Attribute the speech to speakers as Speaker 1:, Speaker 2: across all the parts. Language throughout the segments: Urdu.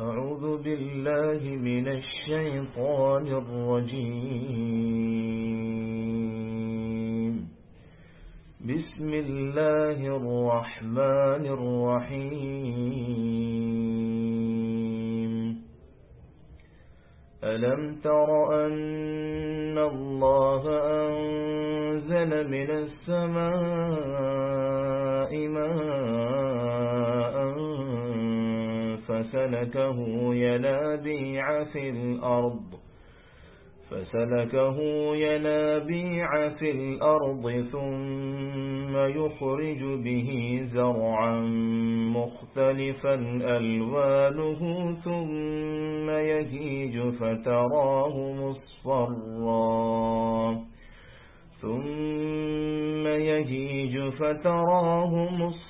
Speaker 1: أعوذ بالله من الشيطان الرجيم. بسم الله الرحمن الرحيم. ألم تر أن الله أنزل من السماء ماء فسلكه ينابيع في الأرض فسلكه ينابيع في الأرض ثم يخرج به زرعا مختلفا ألوانه ثم يهيج فتراه مصفرا ثم يهيج فتراه مصفرا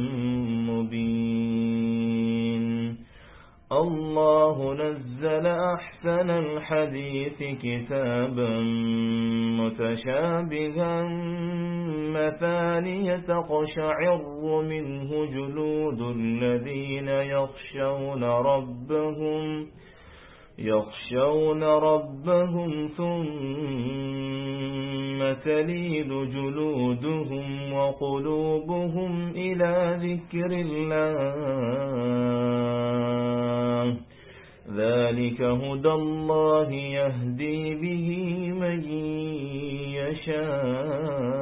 Speaker 1: الله نزل أحسن الحديث كتابا متشابها مثانية تقشعر منه جلود الذين يخشون ربهم يخشون ربهم ثم تليل جلودهم وقلوبهم إلى ذكر الله. ذلك هدى الله يهدي به من يشاء.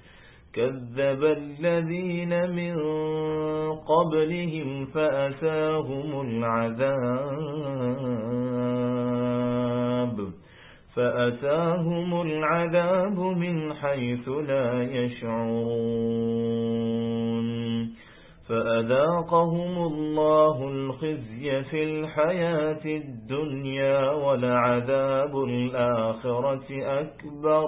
Speaker 1: كذب الذين من قبلهم فأتاهم العذاب فأتاهم العذاب من حيث لا يشعرون فأذاقهم الله الخزي في الحياة الدنيا ولعذاب الآخرة أكبر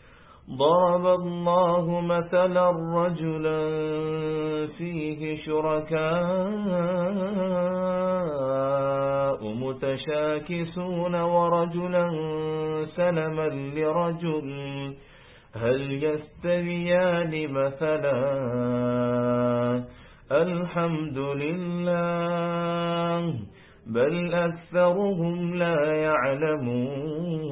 Speaker 1: ضرب الله مثلا رجلا فيه شركاء متشاكسون ورجلا سلما لرجل. هل يستويان مثلا؟ الحمد لله. بل أكثرهم لا يعلمون.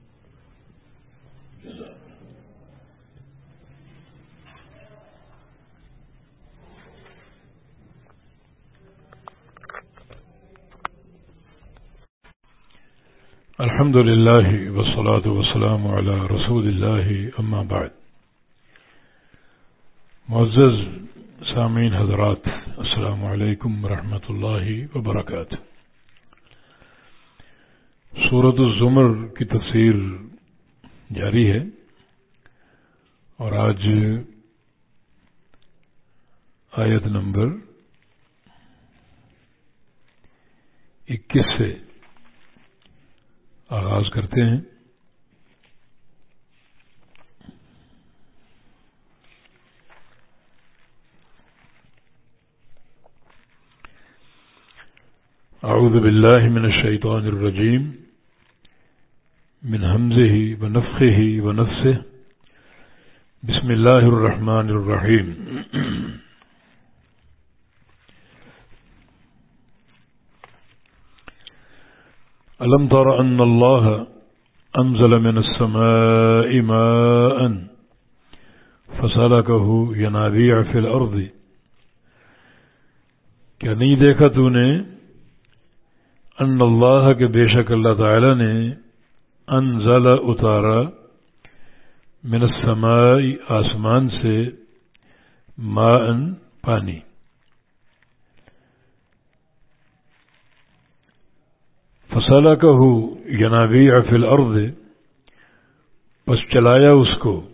Speaker 2: الحمد لله والصلاة والسلام على رسول الله، أما بعد. معزز سامعین حضرات، السلام علیکم ورحمۃ اللہ وبرکاتہ. سورت الزمر کی تفسیر جاری ہے اور آج آیت نمبر اکیس سے آغاز کرتے ہیں۔ اعوذ باللہ من الشیطان الرجیم۔ من حمزه ونفخه ونفسه بسم اللہ الرحمن الرحیم۔ ألم تر أن الله أنزل من السماء ماء فسلكه ينابيع في الأرض. کیا نہیں دیکھا تو نے؟ ان اللہ کے بے شک اللہ تعالی نے انزل اتارا من السماء آسمان سے ماء، پانی۔ فصلہ کا ہو ینابی افل ارد بس چلایا اس کو۔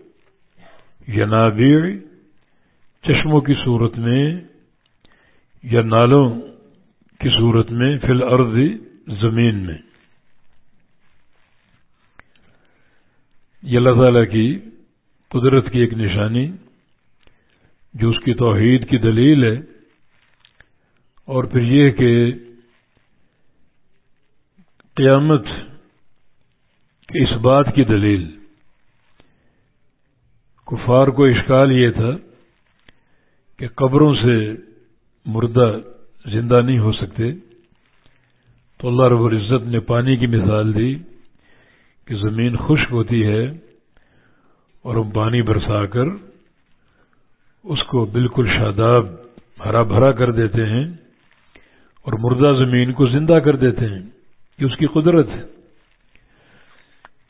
Speaker 2: ینابی چشموں کی صورت میں، یا نالوں کی صورت میں فل ارد زمین میں۔ یہ اللہ تعالی کی قدرت کی ایک نشانی، جو اس کی توحید کی دلیل ہے، اور پھر یہ کہ قیامت کی اس بات کی دلیل۔ کفار کو اشکال یہ تھا کہ قبروں سے مردہ زندہ نہیں ہو سکتے۔ تو اللہ رب العزت نے پانی کی مثال دی کہ زمین خشک ہوتی ہے اور ہم پانی برسا کر اس کو بالکل شاداب، ہرا بھرا کر دیتے ہیں اور مردہ زمین کو زندہ کر دیتے ہیں۔ یہ اس کی قدرت ہے۔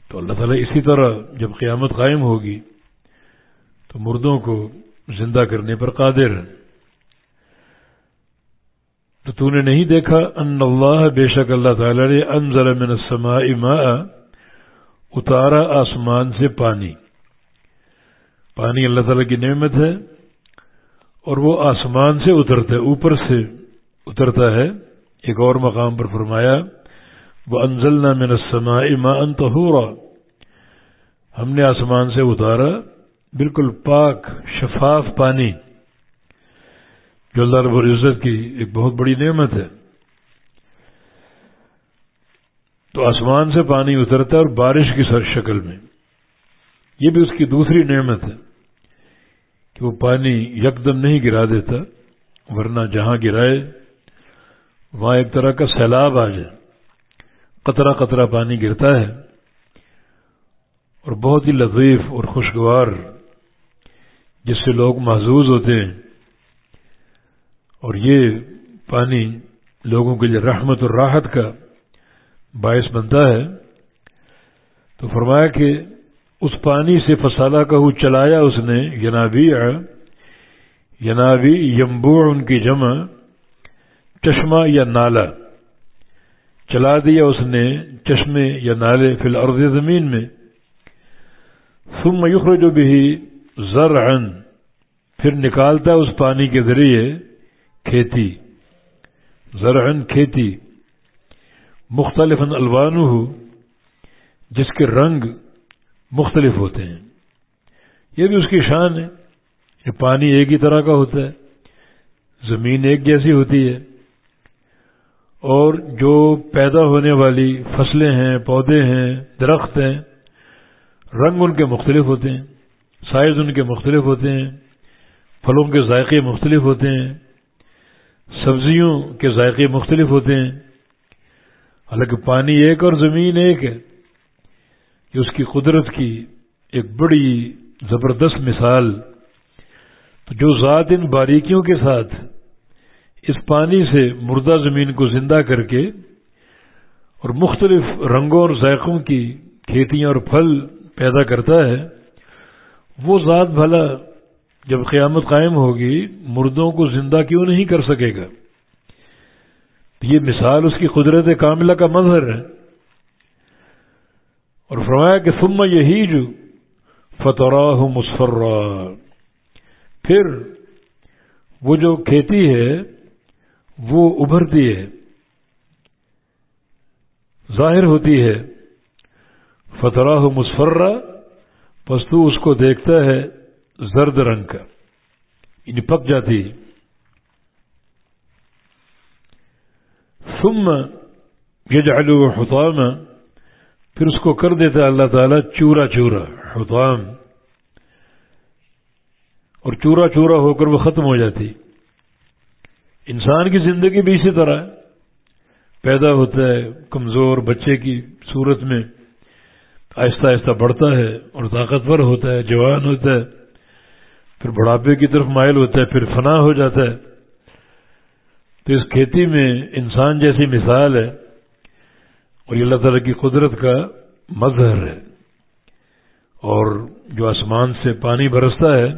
Speaker 2: تو اللہ تعالیٰ اسی طرح جب قیامت قائم ہوگی، تو مردوں کو زندہ کرنے پر قادر ہے۔ تو تو نے نہیں دیکھا ان اللہ بے شک اللہ تعالی نے انزل من السماء ماء، اتارا آسمان سے پانی۔ پانی اللہ تعالی کی نعمت ہے اور وہ آسمان سے اترتا ہے، اوپر سے اترتا ہے۔ ایک اور مقام پر فرمایا وہ انزل نہ میں نسما اما ہم نے آسمان سے اتارا، بالکل پاک، شفاف پانی۔ جو اللہ رب العزت کی ایک بہت بڑی نعمت ہے۔ تو آسمان سے پانی اترتا ہے اور بارش کی سر شکل میں۔ یہ بھی اس کی دوسری نعمت ہے کہ وہ پانی یکدم نہیں گرا دیتا، ورنہ جہاں گرائے، وہاں ایک طرح کا سیلاب آ جائے۔ قطرہ قطرہ پانی گرتا ہے اور بہت ہی لطیف اور خوشگوار جس سے لوگ محظوظ ہوتے ہیں اور یہ پانی لوگوں کے لیے رحمت اور راحت کا باعث بنتا ہے۔ تو فرمایا کہ اس پانی سے فسالہ کا ہو چلایا اس نے ینابی ینابی یمبو ان کی جمع، چشمہ یا نالا۔ چلا دیا اس نے چشمے یا نالے فی الارض زمین میں۔ ثم یخرج بھی زرعا۔ پھر نکالتا اس پانی کے ذریعے کھیتی۔ زرعن کھیتی۔ مختلف الوان ہو جس کے رنگ مختلف ہوتے ہیں۔ یہ بھی اس کی شان ہے۔ کہ پانی ایک ہی طرح کا ہوتا ہے۔ زمین ایک جیسی ہوتی ہے۔ اور جو پیدا ہونے والی فصلیں ہیں، پودے ہیں، درخت ہیں، رنگ ان کے مختلف ہوتے ہیں، سائز ان کے مختلف ہوتے ہیں، پھلوں کے ذائقے مختلف ہوتے ہیں، سبزیوں کے ذائقے مختلف ہوتے ہیں۔ حالانکہ پانی ایک اور زمین ایک ہے کہ اس کی قدرت کی ایک بڑی زبردست مثال۔ تو جو ذات ان باریکیوں کے ساتھ اس پانی سے مردہ زمین کو زندہ کر کے اور مختلف رنگوں اور ذائقوں کی کھیتیاں اور پھل پیدا کرتا ہے، وہ ذات بھلا جب قیامت قائم ہوگی، مردوں کو زندہ کیوں نہیں کر سکے گا؟ یہ مثال اس کی قدرت کاملہ کا مظہر ہے۔ اور فرمایا کہ ثم یہی جو فتراہ مسفرہ پھر وہ جو کھیتی ہے وہ ابھرتی ہے، ظاہر ہوتی ہے۔ فتراہ مسفرہ پس تو اس کو دیکھتا ہے زرد رنگ کا یعنی پک جاتی ثم یجعلو حطاما، پھر اس کو کر دیتا اللہ تعالیٰ چورا چورا، حطام۔ اور چورا چورا ہو کر وہ ختم ہو جاتی۔ انسان کی زندگی بھی اسی طرح پیدا ہوتا ہے کمزور بچے کی صورت میں، آہستہ آہستہ بڑھتا ہے اور طاقتور ہوتا ہے، جوان ہوتا ہے۔ پھر بڑھاپے کی طرف مائل ہوتا ہے، پھر فنا ہو جاتا ہے۔ تو اس کھیتی میں انسان جیسی مثال ہے اور یہ اللہ تعالیٰ کی قدرت کا مظہر ہے۔ اور جو آسمان سے پانی برستا ہے،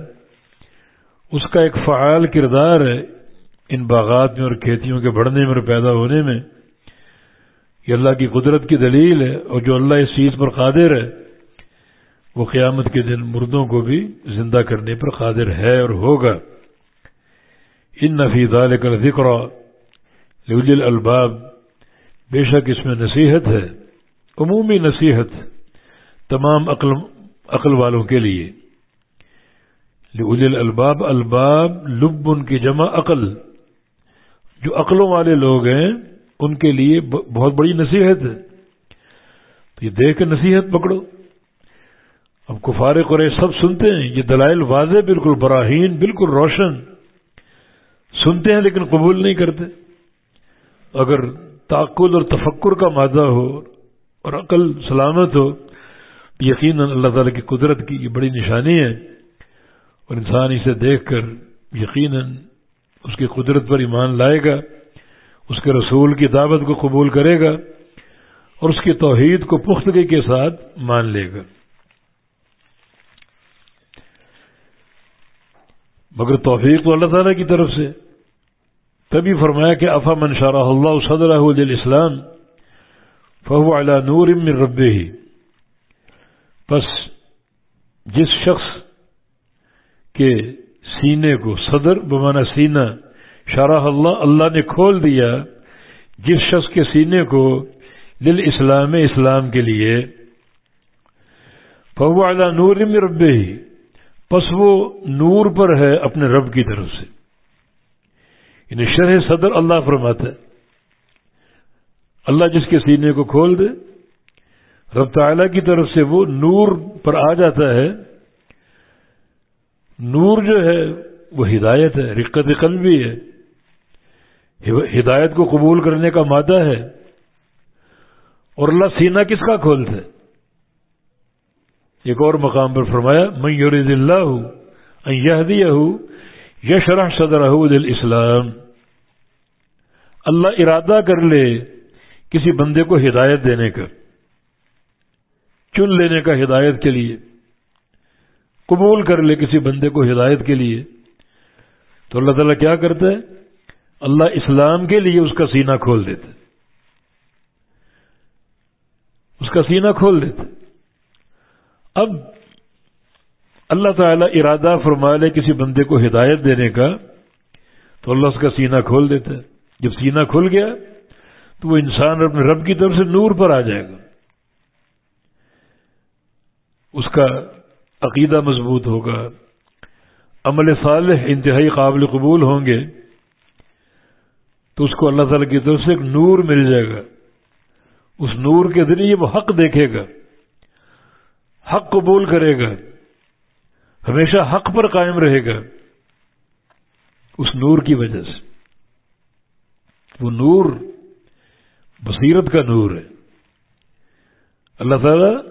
Speaker 2: اس کا ایک فعال کردار ہے۔ ان باغات میں اور کھیتیوں کے بڑھنے میں اور پیدا ہونے میں یہ اللہ کی قدرت کی دلیل ہے اور جو اللہ اس چیز پر قادر ہے، وہ قیامت کے دن مردوں کو بھی زندہ کرنے پر قادر ہے اور ہوگا۔ ان نفیز کر ذکر الباب بے شک اس میں نصیحت ہے، عمومی نصیحت تمام عقل عقل والوں کے لیے۔ لوجل الباب الباب لب ان کی جمع عقل۔ جو عقلوں والے لوگ ہیں، ان کے لیے بہت بڑی نصیحت ہے۔ تو یہ دیکھ کے نصیحت پکڑو۔ اب کفار قرے سب سنتے ہیں، یہ دلائل واضح، بالکل براہین، بالکل روشن۔ سنتے ہیں لیکن قبول نہیں کرتے۔ اگر تعقل اور تفکر کا مادہ ہو اور عقل سلامت ہو یقیناً اللہ تعالی کی قدرت کی یہ بڑی نشانی ہے۔ اور انسان اسے دیکھ کر یقیناً اس کی قدرت پر ایمان لائے گا، اس کے رسول کی دعوت کو قبول کرے گا، اور اس کی توحید کو پختگی کے ساتھ مان لے گا۔ مگر توفیق تو اللہ تعالیٰ کی طرف سے۔ تبھی فرمایا کہ افا من اللہ صدر اسلام فہو علا نور من رب ہی بس جس شخص کے سینے کو صدر بمانا سینہ۔ شرح اللہ اللہ نے کھول دیا جس شخص کے سینے کو دل اسلام اسلام کے لیے۔ فو اعلیٰ نور میں رب ہی پس وہ نور پر ہے اپنے رب کی طرف سے۔ یعنی شرح صدر اللہ فرماتا ہے۔ اللہ جس کے سینے کو کھول دے، رب تعالی کی طرف سے وہ نور پر آ جاتا ہے۔ نور جو ہے، وہ ہدایت ہے، رقت قلبی ہے۔ ہدایت کو قبول کرنے کا مادہ ہے۔ اور اللہ سینہ کس کا کھولتا ہے؟ ایک اور مقام پر فرمایا میں یورید اللہ ہوں یشرح صدر دل اسلام اللہ ارادہ کر لے کسی بندے کو ہدایت دینے کا، چن لینے کا ہدایت کے لیے۔ قبول کر لے کسی بندے کو ہدایت کے لیے، تو اللہ تعالیٰ کیا کرتا ہے؟ اللہ اسلام کے لیے اس کا سینہ کھول دیتے اس کا سینہ کھول دیتے اب اللہ تعالی ارادہ فرما لے کسی بندے کو ہدایت دینے کا، تو اللہ اس کا سینہ کھول دیتا ہے۔ جب سینہ کھل گیا، تو وہ انسان اپنے رب کی طرف سے نور پر آ جائے گا۔ اس کا عقیدہ مضبوط ہوگا۔ عمل صالح انتہائی قابل قبول ہوں گے۔ تو اس کو اللہ تعالی کی طرف سے ایک نور مل جائے گا۔ اس نور کے ذریعے وہ حق دیکھے گا۔ حق قبول کرے گا۔ ہمیشہ حق پر قائم رہے گا۔ اس نور کی وجہ سے۔ وہ نور بصیرت کا نور ہے۔ اللہ تعالی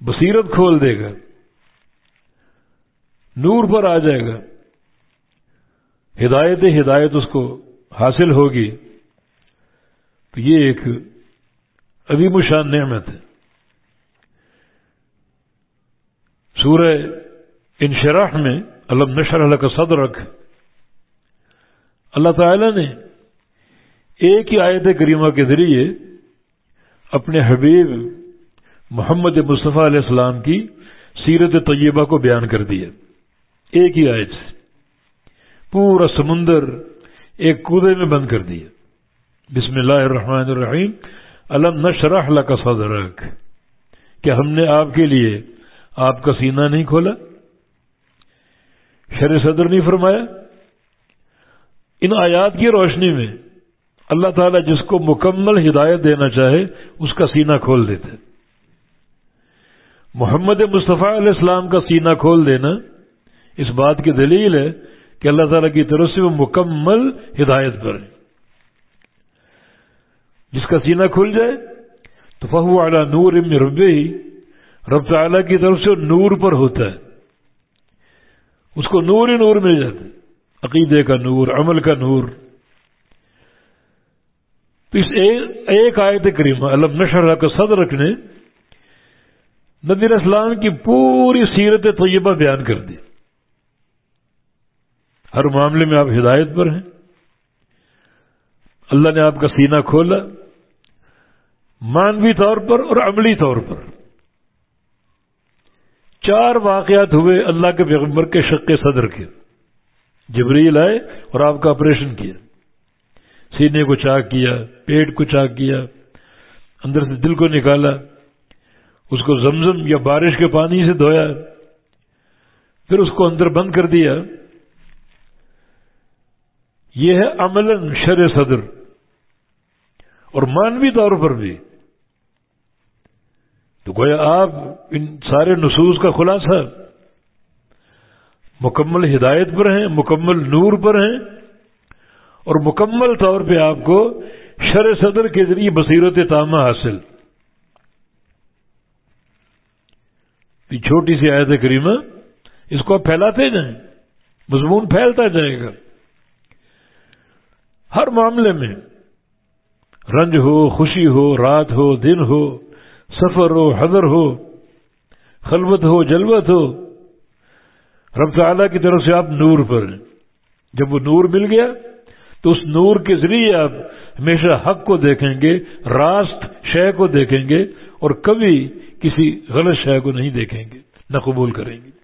Speaker 2: بصیرت کھول دے گا۔ نور پر آ جائے گا۔ ہدایت ہدایت اس کو حاصل ہوگی۔ تو یہ ایک ابھی مشان نعمت ہے۔ سورہ انشراح میں علم نشر اللہ کا صدر رکھ اللہ تعالی نے ایک ہی آیت کریمہ کے ذریعے اپنے حبیب محمد مصطفیٰ علیہ السلام کی سیرت طیبہ کو بیان کر دیا۔ ایک ہی آیت سے پورا سمندر ایک کودے میں بند کر دیا۔ بسم اللہ الرحمن الرحیم۔ علم نشرح کا صدرک۔ کیا ہم نے آپ کے لیے آپ کا سینہ نہیں کھولا؟ شر صدر نہیں فرمایا؟ ان آیات کی روشنی میں اللہ تعالیٰ جس کو مکمل ہدایت دینا چاہے اس کا سینہ کھول دیتے محمد مصطفیٰ علیہ السلام کا سینہ کھول دینا اس بات کی دلیل ہے کہ اللہ تعالیٰ کی طرف سے وہ مکمل ہدایت پر ہے۔ جس کا سینہ کھل جائے تو فہو اعلیٰ نور ام رب رب تعلیٰ کی طرف سے نور پر ہوتا ہے۔ اس کو نور ہی نور مل جاتا ہے۔ عقیدے کا نور، عمل کا نور۔ تو اس ایک آیت کریمہ، علم نشر کا صدر رکھنے، نبی اسلام کی پوری سیرت طیبہ بیان کر دی۔ ہر معاملے میں آپ ہدایت پر ہیں۔ اللہ نے آپ کا سینہ کھولا، مانوی طور پر اور عملی طور پر۔ چار واقعات ہوئے اللہ کے پیغمبر کے شق صدر کے۔ جبریل آئے اور آپ کا آپریشن کیا۔ سینے کو چاک کیا، پیٹ کو چاک کیا، اندر سے دل کو نکالا، اس کو زمزم یا بارش کے پانی سے دھویا، پھر اس کو اندر بند کر دیا۔ یہ ہے عمل شر صدر اور مانوی طور پر بھی۔ تو گویا آپ ان سارے نصوص کا خلاصہ مکمل ہدایت پر ہیں، مکمل نور پر ہیں اور مکمل طور پہ آپ کو شر صدر کے ذریعے بصیرت تامہ حاصل۔ چھوٹی سی آیت کریمہ، اس کو آپ پھیلاتے جائیں، مضمون پھیلتا جائے گا۔ ہر معاملے میں رنج ہو، خوشی ہو، رات ہو، دن ہو، سفر ہو، حضر ہو، خلوت ہو، جلوت ہو، رب تعالیٰ کی طرف سے آپ نور پر ہیں۔ جب وہ نور مل گیا، تو اس نور کے ذریعے آپ ہمیشہ حق کو دیکھیں گے، راست شے کو دیکھیں گے اور کبھی کسی غلط شے کو نہیں دیکھیں گے، نہ قبول کریں گے۔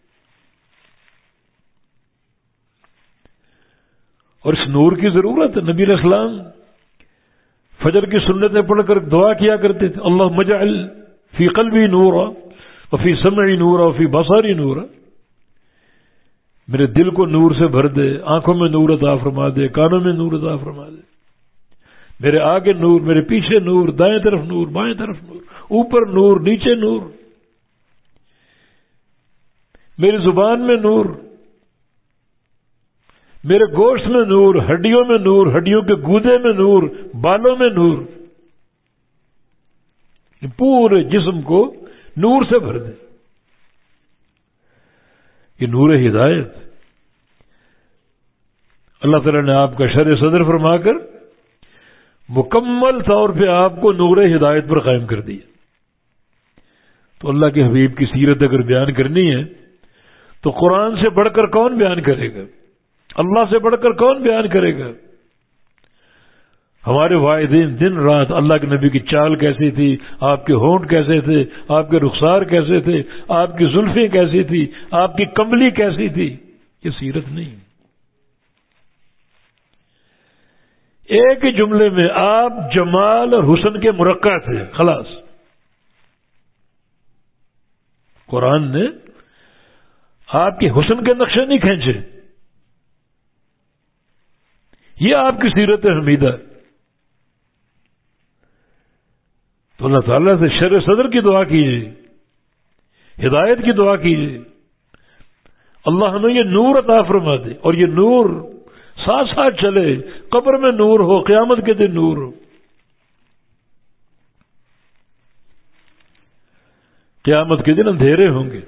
Speaker 2: اور اس نور کی ضرورت ہے، نبی اسلام فجر کی سنتیں پڑھ کر دعا کیا کرتے تھے اللہ مجعل فی قلبی نور اور فی سمعی نور اور فی بساری نور میرے دل کو نور سے بھر دے، آنکھوں میں نور عطا فرما دے، کانوں میں نور عطا فرما دے۔ میرے آگے نور، میرے پیچھے نور، دائیں طرف نور، بائیں طرف نور، اوپر نور، نیچے نور۔ میری زبان میں نور۔ میرے گوشت میں نور، ہڈیوں میں نور، ہڈیوں کے گودے میں نور، بالوں میں نور۔ پورے جسم کو نور سے بھر دے۔ یہ نور ہدایت۔ اللہ تعالی نے آپ کا شر صدر فرما کر مکمل طور پہ آپ کو نور ہدایت پر قائم کر دیا۔ تو اللہ کے حبیب کی سیرت اگر بیان کرنی ہے، تو قرآن سے بڑھ کر کون بیان کرے گا؟ اللہ سے بڑھ کر کون بیان کرے گا؟ ہمارے والدین دن رات اللہ کے نبی کی چال کیسی تھی، آپ کے ہونٹ کیسے تھے، آپ کے رخسار کیسے تھے، آپ کی زلفیں کیسی تھی، آپ کی کمبلی کیسی تھی، یہ سیرت نہیں۔ ایک ہی جملے میں آپ جمال اور حسن کے مرکع تھے، خلاص۔ قرآن نے آپ کے حسن کے نقشے نہیں کھینچے۔ یہ آپ کی سیرت حمیدہ تو اللہ تعالیٰ سے شر صدر کی دعا کیجیے۔ ہدایت کی دعا کیجیے۔ اللہ ہمیں یہ نور عطا فرما دے اور یہ نور ساتھ ساتھ چلے۔ قبر میں نور ہو، قیامت کے دن نور ہو۔ قیامت کے دن اندھیرے ہوں گے۔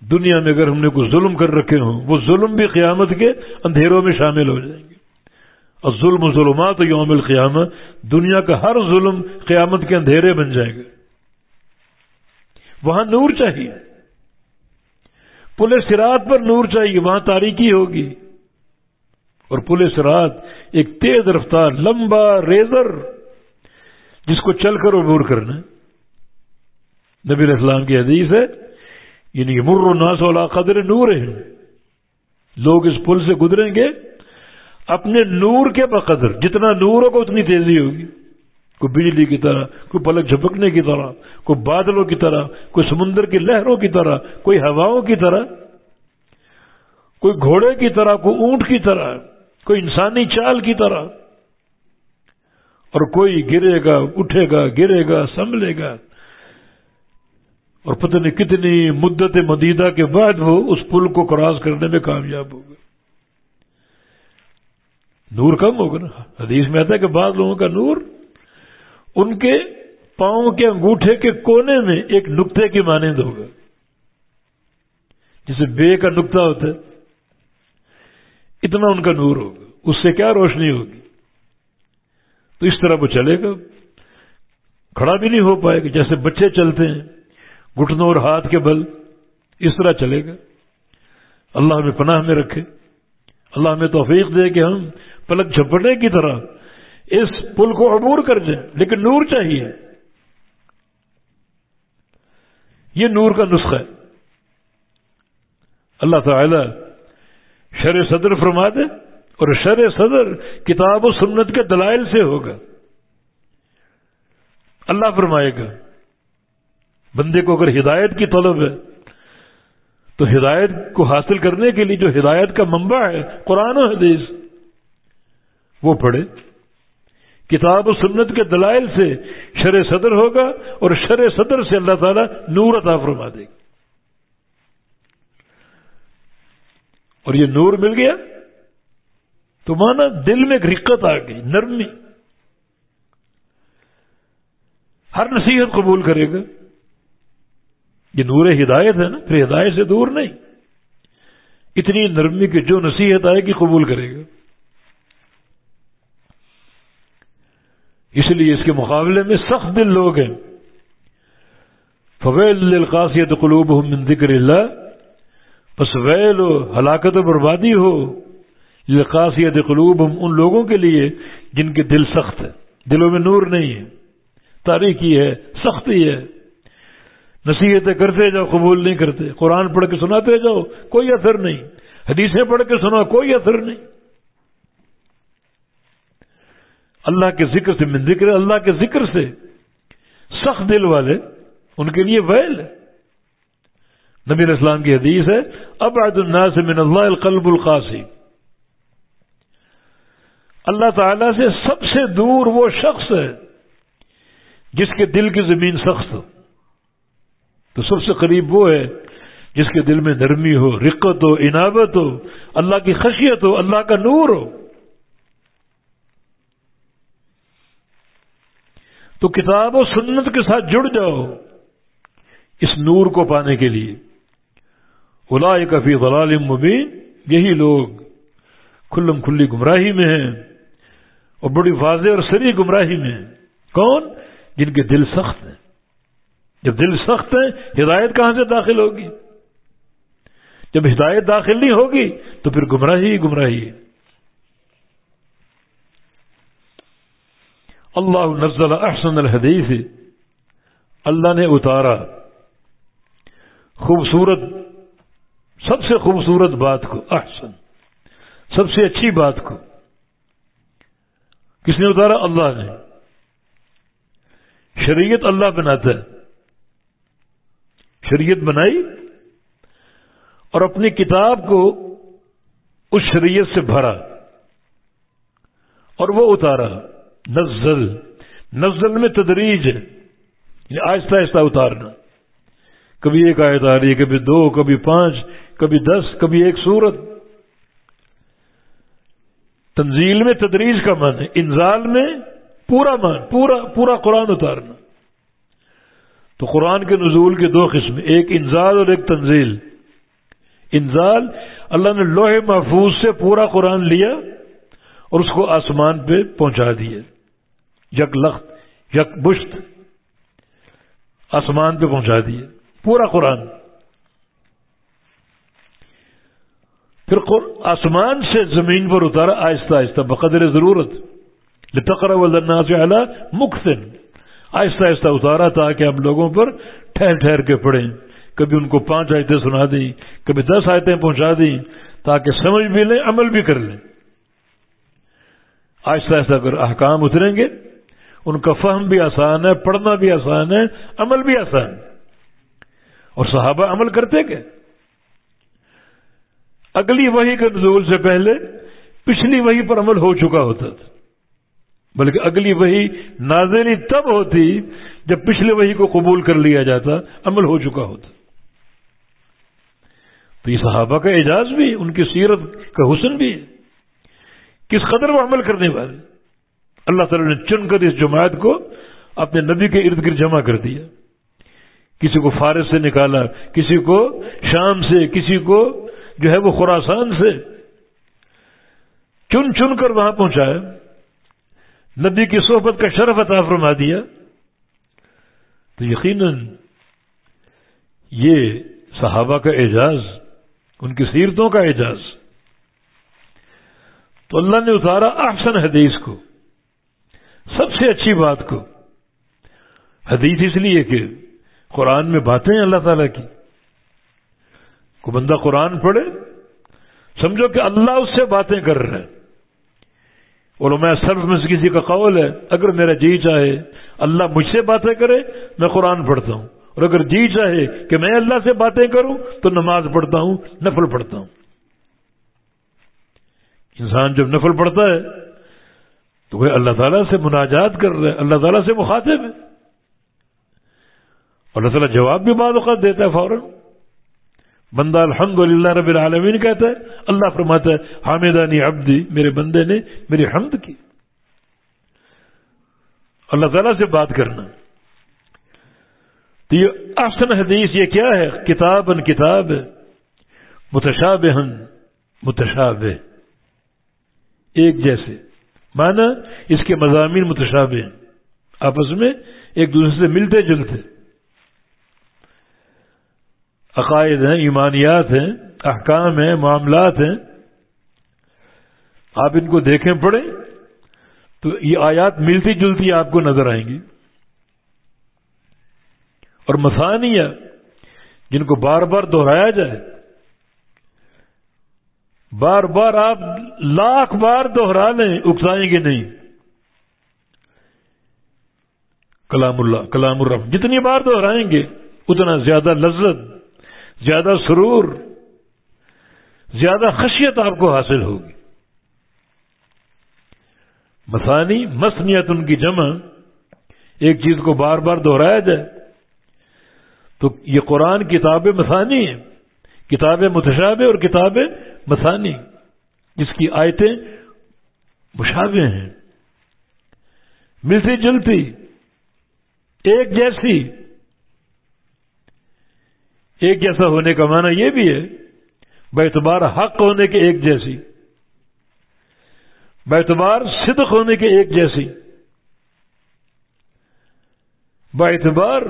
Speaker 2: دنیا میں اگر ہم نے کچھ ظلم کر رکھے ہوں، وہ ظلم بھی قیامت کے اندھیروں میں شامل ہو جائیں گے۔ اور ظلم و ظلمات یوم القیامت دنیا کا ہر ظلم قیامت کے اندھیرے بن جائے گا۔ وہاں نور چاہیے۔ پل سرات پر نور چاہیے، وہاں تاریکی ہوگی۔ اور پل سرات ایک تیز رفتار، لمبا ریزر، جس کو چل کر عبور کرنا۔ نبی علیہ السلام کی حدیث ہے یعنی مر الناس والا قدر نور ہے لوگ اس پل سے گزریں گے اپنے نور کے بقدر جتنا نور ہوگا اتنی تیزی ہوگی۔ کوئی بجلی کی طرح، کوئی پلک جھپکنے کی طرح، کوئی بادلوں کی طرح، کوئی سمندر کی لہروں کی طرح، کوئی ہواؤں کی طرح، کوئی گھوڑے کی طرح، کوئی اونٹ کی طرح، کوئی انسانی چال کی طرح۔ اور کوئی گرے گا، اٹھے گا، گرے گا، سنبھلے گا۔ اور پتہ نہیں کتنی مدت مدیدہ کے بعد وہ اس پل کو کراس کرنے میں کامیاب ہوگا نور کم ہوگا نا۔ حدیث میں آتا ہے کہ بعض لوگوں کا نور ان کے پاؤں کے انگوٹھے کے کونے میں ایک نقطے کی مانند ہوگا۔ جسے بے کا نقطہ ہوتا ہے، اتنا ان کا نور ہوگا۔ اس سے کیا روشنی ہوگی؟ تو اس طرح وہ چلے گا۔ کھڑا بھی نہیں ہو پائے گا۔ جیسے بچے چلتے ہیں۔ گھٹنوں اور ہاتھ کے بل اس طرح چلے گا۔ اللہ ہمیں پناہ میں رکھے۔ اللہ ہمیں توفیق دے کہ ہم پلک جھپٹنے کی طرح اس پل کو عبور کر جائیں، لیکن نور چاہیے۔ یہ نور کا نسخہ ہے۔ اللہ تعالی شر صدر فرما دے اور شر صدر کتاب و سنت کے دلائل سے ہوگا۔ اللہ فرمائے گا بندے کو اگر ہدایت کی طلب ہے، تو ہدایت کو حاصل کرنے کے لیے جو ہدایت کا منبع ہے، قرآن و حدیث، وہ پڑھے۔ کتاب و سنت کے دلائل سے شر صدر ہوگا اور شر صدر سے اللہ تعالیٰ نور عطا فرما دے گا۔ اور یہ نور مل گیا تو مانا دل میں ایک رقت آ گئی، نرمی۔ ہر نصیحت قبول کرے گا۔ یہ نور ہدایت ہے نا، پھر ہدایت سے دور نہیں۔ اتنی نرمی کی جو نصیحت آئے گی قبول کرے گا۔ اس لیے اس کے مقابلے میں سخت دل لوگ ہیں۔ فویل القاصیت قلوب من ذکر اللہ۔ بس ویل و ہلاکت و بربادی ہو لقاصیت قلوب ان لوگوں کے لیے جن کے دل سخت ہے دلوں میں نور نہیں ہے۔ تاریخی ہے سختی ہے۔ نصیحتیں کرتے جاؤ، قبول نہیں کرتے۔ قرآن پڑھ کے سناتے جاؤ، کوئی اثر نہیں۔ حدیثیں پڑھ کے سنا کوئی اثر نہیں۔ اللہ کے ذکر سے، من ذکر اللہ کے ذکر سے سخت دل والے ان کے لیے ویل نبی اسلام کی حدیث ہے اب عید الناس من اللہ القلب القاسی۔ اللہ تعالی سے سب سے دور وہ شخص ہے جس کے دل کی زمین سخت ہو۔ تو سب سے قریب وہ ہے جس کے دل میں نرمی ہو، رقت ہو انابت ہو، اللہ کی خشیت ہو، اللہ کا نور ہو۔ تو کتاب و سنت کے ساتھ جڑ جاؤ اس نور کو پانے کے لیے۔ الا کفی غلال مبین، یہی لوگ کھلم کھلی گمراہی میں ہیں اور بڑی واضح اور سری گمراہی میں ہیں۔ کون؟ جن کے دل سخت ہیں۔ جب دل سخت ہے، ہدایت کہاں سے داخل ہوگی؟ جب ہدایت داخل نہیں ہوگی، تو پھر گمراہی ہی گمراہی ہے۔ اللہ نزل احسن الحدیث۔ اللہ نے اتارا۔ خوبصورت، سب سے خوبصورت بات کو، احسن۔ سب سے اچھی بات کو۔ کس نے اتارا؟ اللہ نے۔ شریعت اللہ بناتا ہے۔ شریعت بنائی اور اپنی کتاب کو اس شریعت سے بھرا اور وہ اتارا نزل نزل میں تدریج ہے یعنی آہستہ آہستہ اتارنا۔ کبھی ایک آیت آ رہی ہے، کبھی دو، کبھی پانچ، کبھی دس، کبھی ایک سورت۔ تنزیل میں تدریج کا من ہے، انزال میں پورا مان پورا پورا قرآن اتارنا۔ تو قرآن کے نزول کے دو قسم، ایک انزال اور ایک تنزیل۔ انزال، اللہ نے لوہے محفوظ سے پورا قرآن لیا اور اس کو آسمان پہ پہنچا دیے۔ یک لخت، یک بشت، آسمان پہ پہنچا دیے۔ پورا قرآن۔ پھر آسمان سے زمین پر اتارا آہستہ آہستہ، بقدر ضرورت۔ لتقرا ولنا سے اعلیٰ مختن آہستہ آہستہ اتارا تاکہ ہم لوگوں پر ٹھہر ٹھہر کے پڑھیں کبھی ان کو پانچ آیتیں سنا دیں، کبھی دس آیتیں پہنچا دیں تاکہ سمجھ بھی لیں، عمل بھی کر لیں۔ آہستہ آہستہ کر احکام اتریں گے، ان کا فہم بھی آسان ہے، پڑھنا بھی آسان ہے، عمل بھی آسان اور صحابہ عمل کرتے کہ اگلی وہی کے نزول سے پہلے پچھلی وہی پر عمل ہو چکا ہوتا تھا۔ بلکہ اگلی وہی نازلی تب ہوتی جب پچھلے وہی کو قبول کر لیا جاتا، عمل ہو چکا ہوتا۔ تو یہ صحابہ کا اعجاز بھی ان کی سیرت کا حسن بھی ہے۔ کس قدر وہ عمل کرنے والے۔ اللہ تعالی نے چن کر اس جماعت کو اپنے نبی کے ارد گرد جمع کر دیا۔ کسی کو فارس سے نکالا، کسی کو شام سے، کسی کو جو ہے وہ خوراسان سے۔ چن چن کر وہاں پہنچایا۔ نبی کی صحبت کا شرف عطا فرما دیا۔ تو یقیناً یہ صحابہ کا اعجاز، ان کی سیرتوں کا اعجاز۔ تو اللہ نے اتارا احسن حدیث کو، سب سے اچھی بات کو۔ حدیث اس لیے کہ قرآن میں باتیں ہیں اللہ تعالی کی۔ کو بندہ قرآن پڑھے، سمجھو کہ اللہ اس سے باتیں کر رہے ہیں علماء صرف میں سے کسی کا قول ہے، اگر میرا جی چاہے، اللہ مجھ سے باتیں کرے، میں قرآن پڑھتا ہوں۔ اور اگر جی چاہے کہ میں اللہ سے باتیں کروں، تو نماز پڑھتا ہوں، نفل پڑھتا ہوں۔ انسان جب نفل پڑھتا ہے، تو وہ اللہ تعالیٰ سے مناجات کر رہے اللہ تعالیٰ سے مخاطب ہے۔ اللہ تعالیٰ جواب بھی بعض اوقات دیتا ہے فوراً۔ بندہ الحمد للہ رب العالمین کہتا ہے، اللہ فرماتا ہے، حامدانی عبدی، میرے بندے نے میری حمد کی۔ اللہ تعالیٰ سے بات کرنا۔ تو یہ احسن حدیث یہ کیا ہے؟ کتاب ان کتاب متشاب ہن متشاب ایک جیسے۔ مانا اس کے مضامین متشاب ہیں۔ آپس میں ایک دوسرے سے ملتے جلتے۔ عقائد ہیں، ایمانیات ہیں، احکام ہیں، معاملات ہیں۔ آپ ان کو دیکھیں، پڑھیں، تو یہ آیات ملتی جلتی آپ کو نظر آئیں گی۔ اور مسانیہ جن کو بار بار دہرایا جائے، بار بار آپ لاکھ بار دوہرا لیں، اکسائیں گے نہیں۔ کلام اللہ، کلام الرحم جتنی بار دوہرائیں گے، اتنا زیادہ لذت زیادہ سرور، زیادہ خشیت آپ کو حاصل ہوگی۔ مسانی مسنیت ان کی جمع، ایک چیز کو بار بار دہرایا جائے۔ تو یہ قرآن کتاب مسانی ہے، کتاب متشابہ اور کتاب مسانی جس کی آیتیں مشابہ ہیں۔ ملتی جلتی، ایک جیسی ایک جیسا ہونے کا معنی یہ بھی ہے بیتبار حق ہونے کے ایک جیسی بیتبار صدق ہونے کے ایک جیسی۔ بیتبار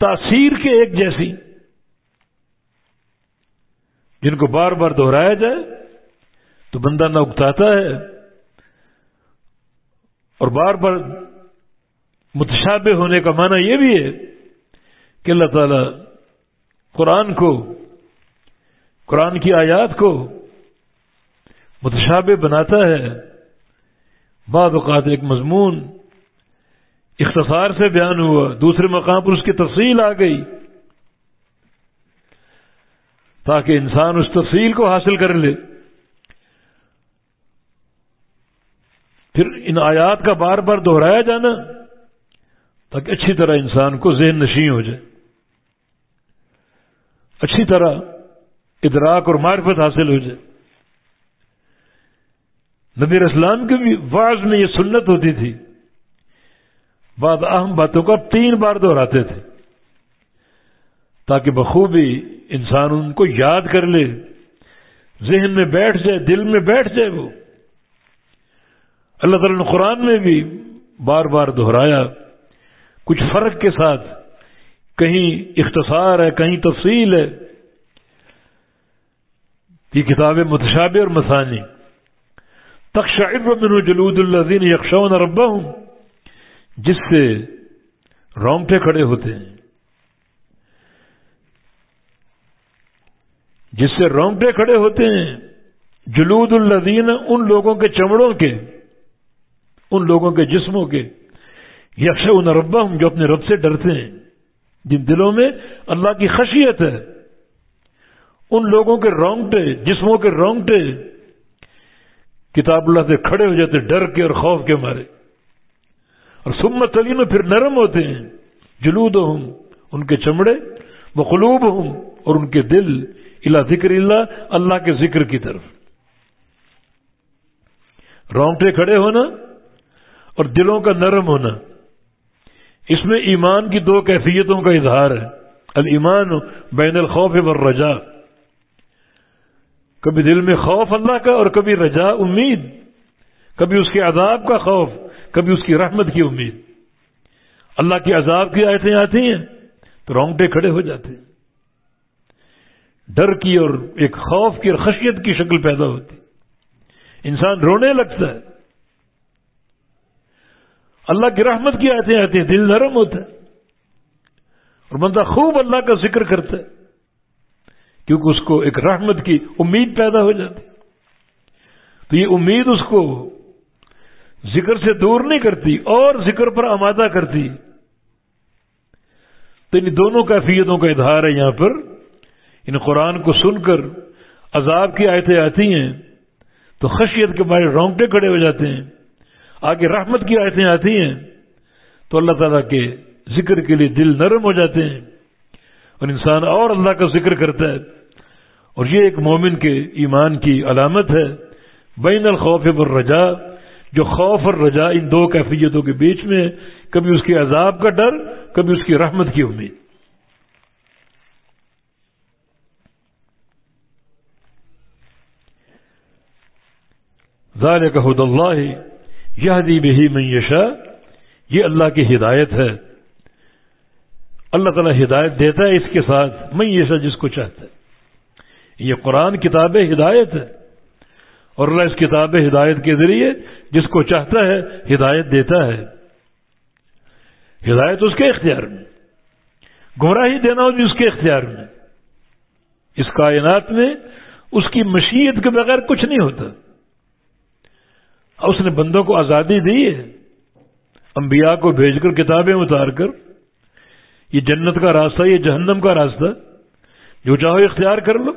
Speaker 2: تاثیر کے ایک جیسی۔ جن کو بار بار دہرایا جائے تو بندہ نہ اکتاتا ہے اور بار بار متشابہ ہونے کا معنی یہ بھی ہے کہ اللہ تعالی قرآن کو، قرآن کی آیات کو متشابہ بناتا ہے۔ بعض اوقات ایک مضمون اختصار سے بیان ہوا، دوسرے مقام پر اس کی تفصیل آ گئی۔ تاکہ انسان اس تفصیل کو حاصل کر لے۔ پھر ان آیات کا بار بار دہرایا جانا تاکہ اچھی طرح انسان کو ذہن نشین ہو جائے۔ اچھی طرح ادراک اور معرفت حاصل ہو جائے۔ نبی اسلام کے بھی بعض میں یہ سنت ہوتی تھی۔ بعض اہم باتوں کا تین بار دہراتے تھے۔ تاکہ بخوبی انسان ان کو یاد کر لے۔ ذہن میں بیٹھ جائے، دل میں بیٹھ جائے وہ۔ اللہ تعالیٰ نے قرآن میں بھی بار بار دہرایا۔ کچھ فرق کے ساتھ کہیں اختصار ہے، کہیں تفصیل ہے۔ یہ کتاب متشابہ اور مسانی من جلود الزین یکشون ربا ہوں جس سے رونگٹے کھڑے ہوتے ہیں۔ جس سے رونگٹے کھڑے ہوتے ہیں، جلود الزین ان لوگوں کے چمڑوں کے، ان لوگوں کے جسموں کے یکش ربا ہوں جو اپنے رب سے ڈرتے ہیں۔ جن دلوں میں اللہ کی خشیت ہے، ان لوگوں کے رونگٹے، جسموں کے رونگٹے کتاب اللہ سے کھڑے ہو جاتے، ڈر کے اور خوف کے مارے۔ اور سمت علی میں پھر نرم ہوتے ہیں۔ جلود ہوں ان کے چمڑے مخلوب ہوں اور ان کے دل۔ الا ذکر اللہ اللہ کے ذکر کی طرف۔ رونگٹے کھڑے ہونا اور دلوں کا نرم ہونا۔ اس میں ایمان کی دو کیفیتوں کا اظہار ہے۔ المان بین الخوف و رجا کبھی دل میں خوف اللہ کا اور کبھی رجا امید۔ کبھی اس کے عذاب کا خوف، کبھی اس کی رحمت کی امید۔ اللہ کی عذاب کی آیتیں آتی ہیں تو رونگٹے کھڑے ہو جاتے ہیں۔ ڈر کی اور ایک خوف کی اور خشیت کی شکل پیدا ہوتی۔ انسان رونے لگتا ہے۔ اللہ کی رحمت کی آیتیں آتی ہیں، دل نرم ہوتا ہے۔ اور بندہ خوب اللہ کا ذکر کرتا ہے۔ کیونکہ اس کو ایک رحمت کی امید پیدا ہو جاتی تو یہ امید اس کو ذکر سے دور نہیں کرتی، اور ذکر پر آمادہ کرتی تو ان دونوں کیفیتوں کا اظہار ہے یہاں پر۔ ان قرآن کو سن کر عذاب کی آیتیں آتی ہیں، تو خشیت کے بارے رونگٹے کھڑے ہو جاتے ہیں۔ آگے رحمت کی آیتیں آتی ہیں تو اللہ تعالیٰ کے ذکر کے لیے دل نرم ہو جاتے ہیں اور انسان اور اللہ کا ذکر کرتا ہے اور یہ ایک مومن کے ایمان کی علامت ہے۔ بین الخوف اور رجا جو خوف اور رجا ان دو کیفیتوں کے بیچ میں کبھی اس کے عذاب کا ڈر، کبھی اس کی رحمت کی امید۔ ذالک حد اللہ یہ بہی میشا یہ اللہ کی ہدایت ہے۔ اللہ تعالیٰ ہدایت دیتا ہے اس کے ساتھ میشا جس کو چاہتا ہے۔ یہ قرآن کتاب ہدایت ہے۔ اور اللہ اس کتاب ہدایت کے ذریعے جس کو چاہتا ہے، ہدایت دیتا ہے۔ ہدایت اس کے اختیار میں۔ گمراہی دینا بھی اس کے اختیار میں۔ اس کائنات میں اس کی مشیت کے بغیر کچھ نہیں ہوتا۔ اس نے بندوں کو آزادی دی ہے۔ انبیاء کو بھیج کر کتابیں اتار کر۔ یہ جنت کا راستہ، یہ جہنم کا راستہ۔ جو چاہو اختیار کر لو۔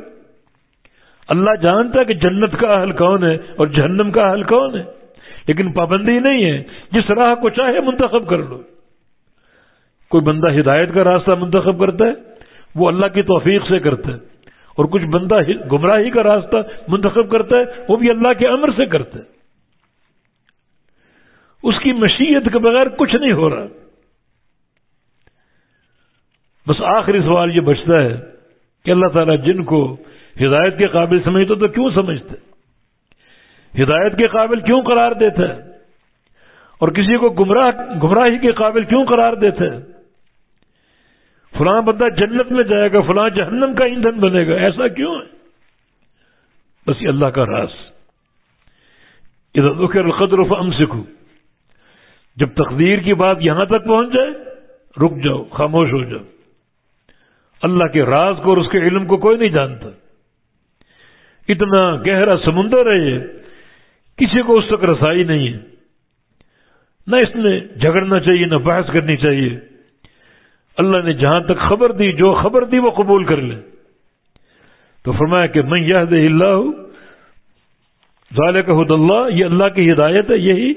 Speaker 2: اللہ جانتا ہے کہ جنت کا حل کون ہے اور جہنم کا حل کون ہے، لیکن پابندی نہیں ہے۔ جس راہ کو چاہے منتخب کر لو۔ کوئی بندہ ہدایت کا راستہ منتخب کرتا ہے، وہ اللہ کی توفیق سے کرتا ہے۔ اور کچھ بندہ گمراہی کا راستہ منتخب کرتا ہے، وہ بھی اللہ کے امر سے کرتا ہے۔ اس کی مشیت کے بغیر کچھ نہیں ہو رہا۔ بس آخری سوال یہ بچتا ہے کہ اللہ تعالیٰ جن کو ہدایت کے قابل سمجھتے تو کیوں سمجھتے ہدایت کے قابل کیوں قرار دیتا ہے؟ اور کسی کو گمراہ، گمراہی کے قابل کیوں قرار دیتا ہے؟ فلاں بندہ جنت میں جائے گا، فلاں جہنم کا ایندھن بنے گا، ایسا کیوں ہے؟ بس یہ اللہ کا راز۔ ادھر القدر ام سکھو جب تقدیر کی بات یہاں تک پہنچ جائے، رک جاؤ، خاموش ہو جاؤ۔ اللہ کے راز کو اور اس کے علم کو کوئی نہیں جانتا۔ اتنا گہرا سمندر ہے یہ، کسی کو اس تک رسائی نہیں ہے۔ نہ اس میں جھگڑنا چاہیے، نہ بحث کرنی چاہیے۔ اللہ نے جہاں تک خبر دی، جو خبر دی وہ قبول کر لے۔ تو فرمایا کہ میں یہ دہ اللہ ظال حد اللہ، یہ اللہ کی ہدایت ہے، یہی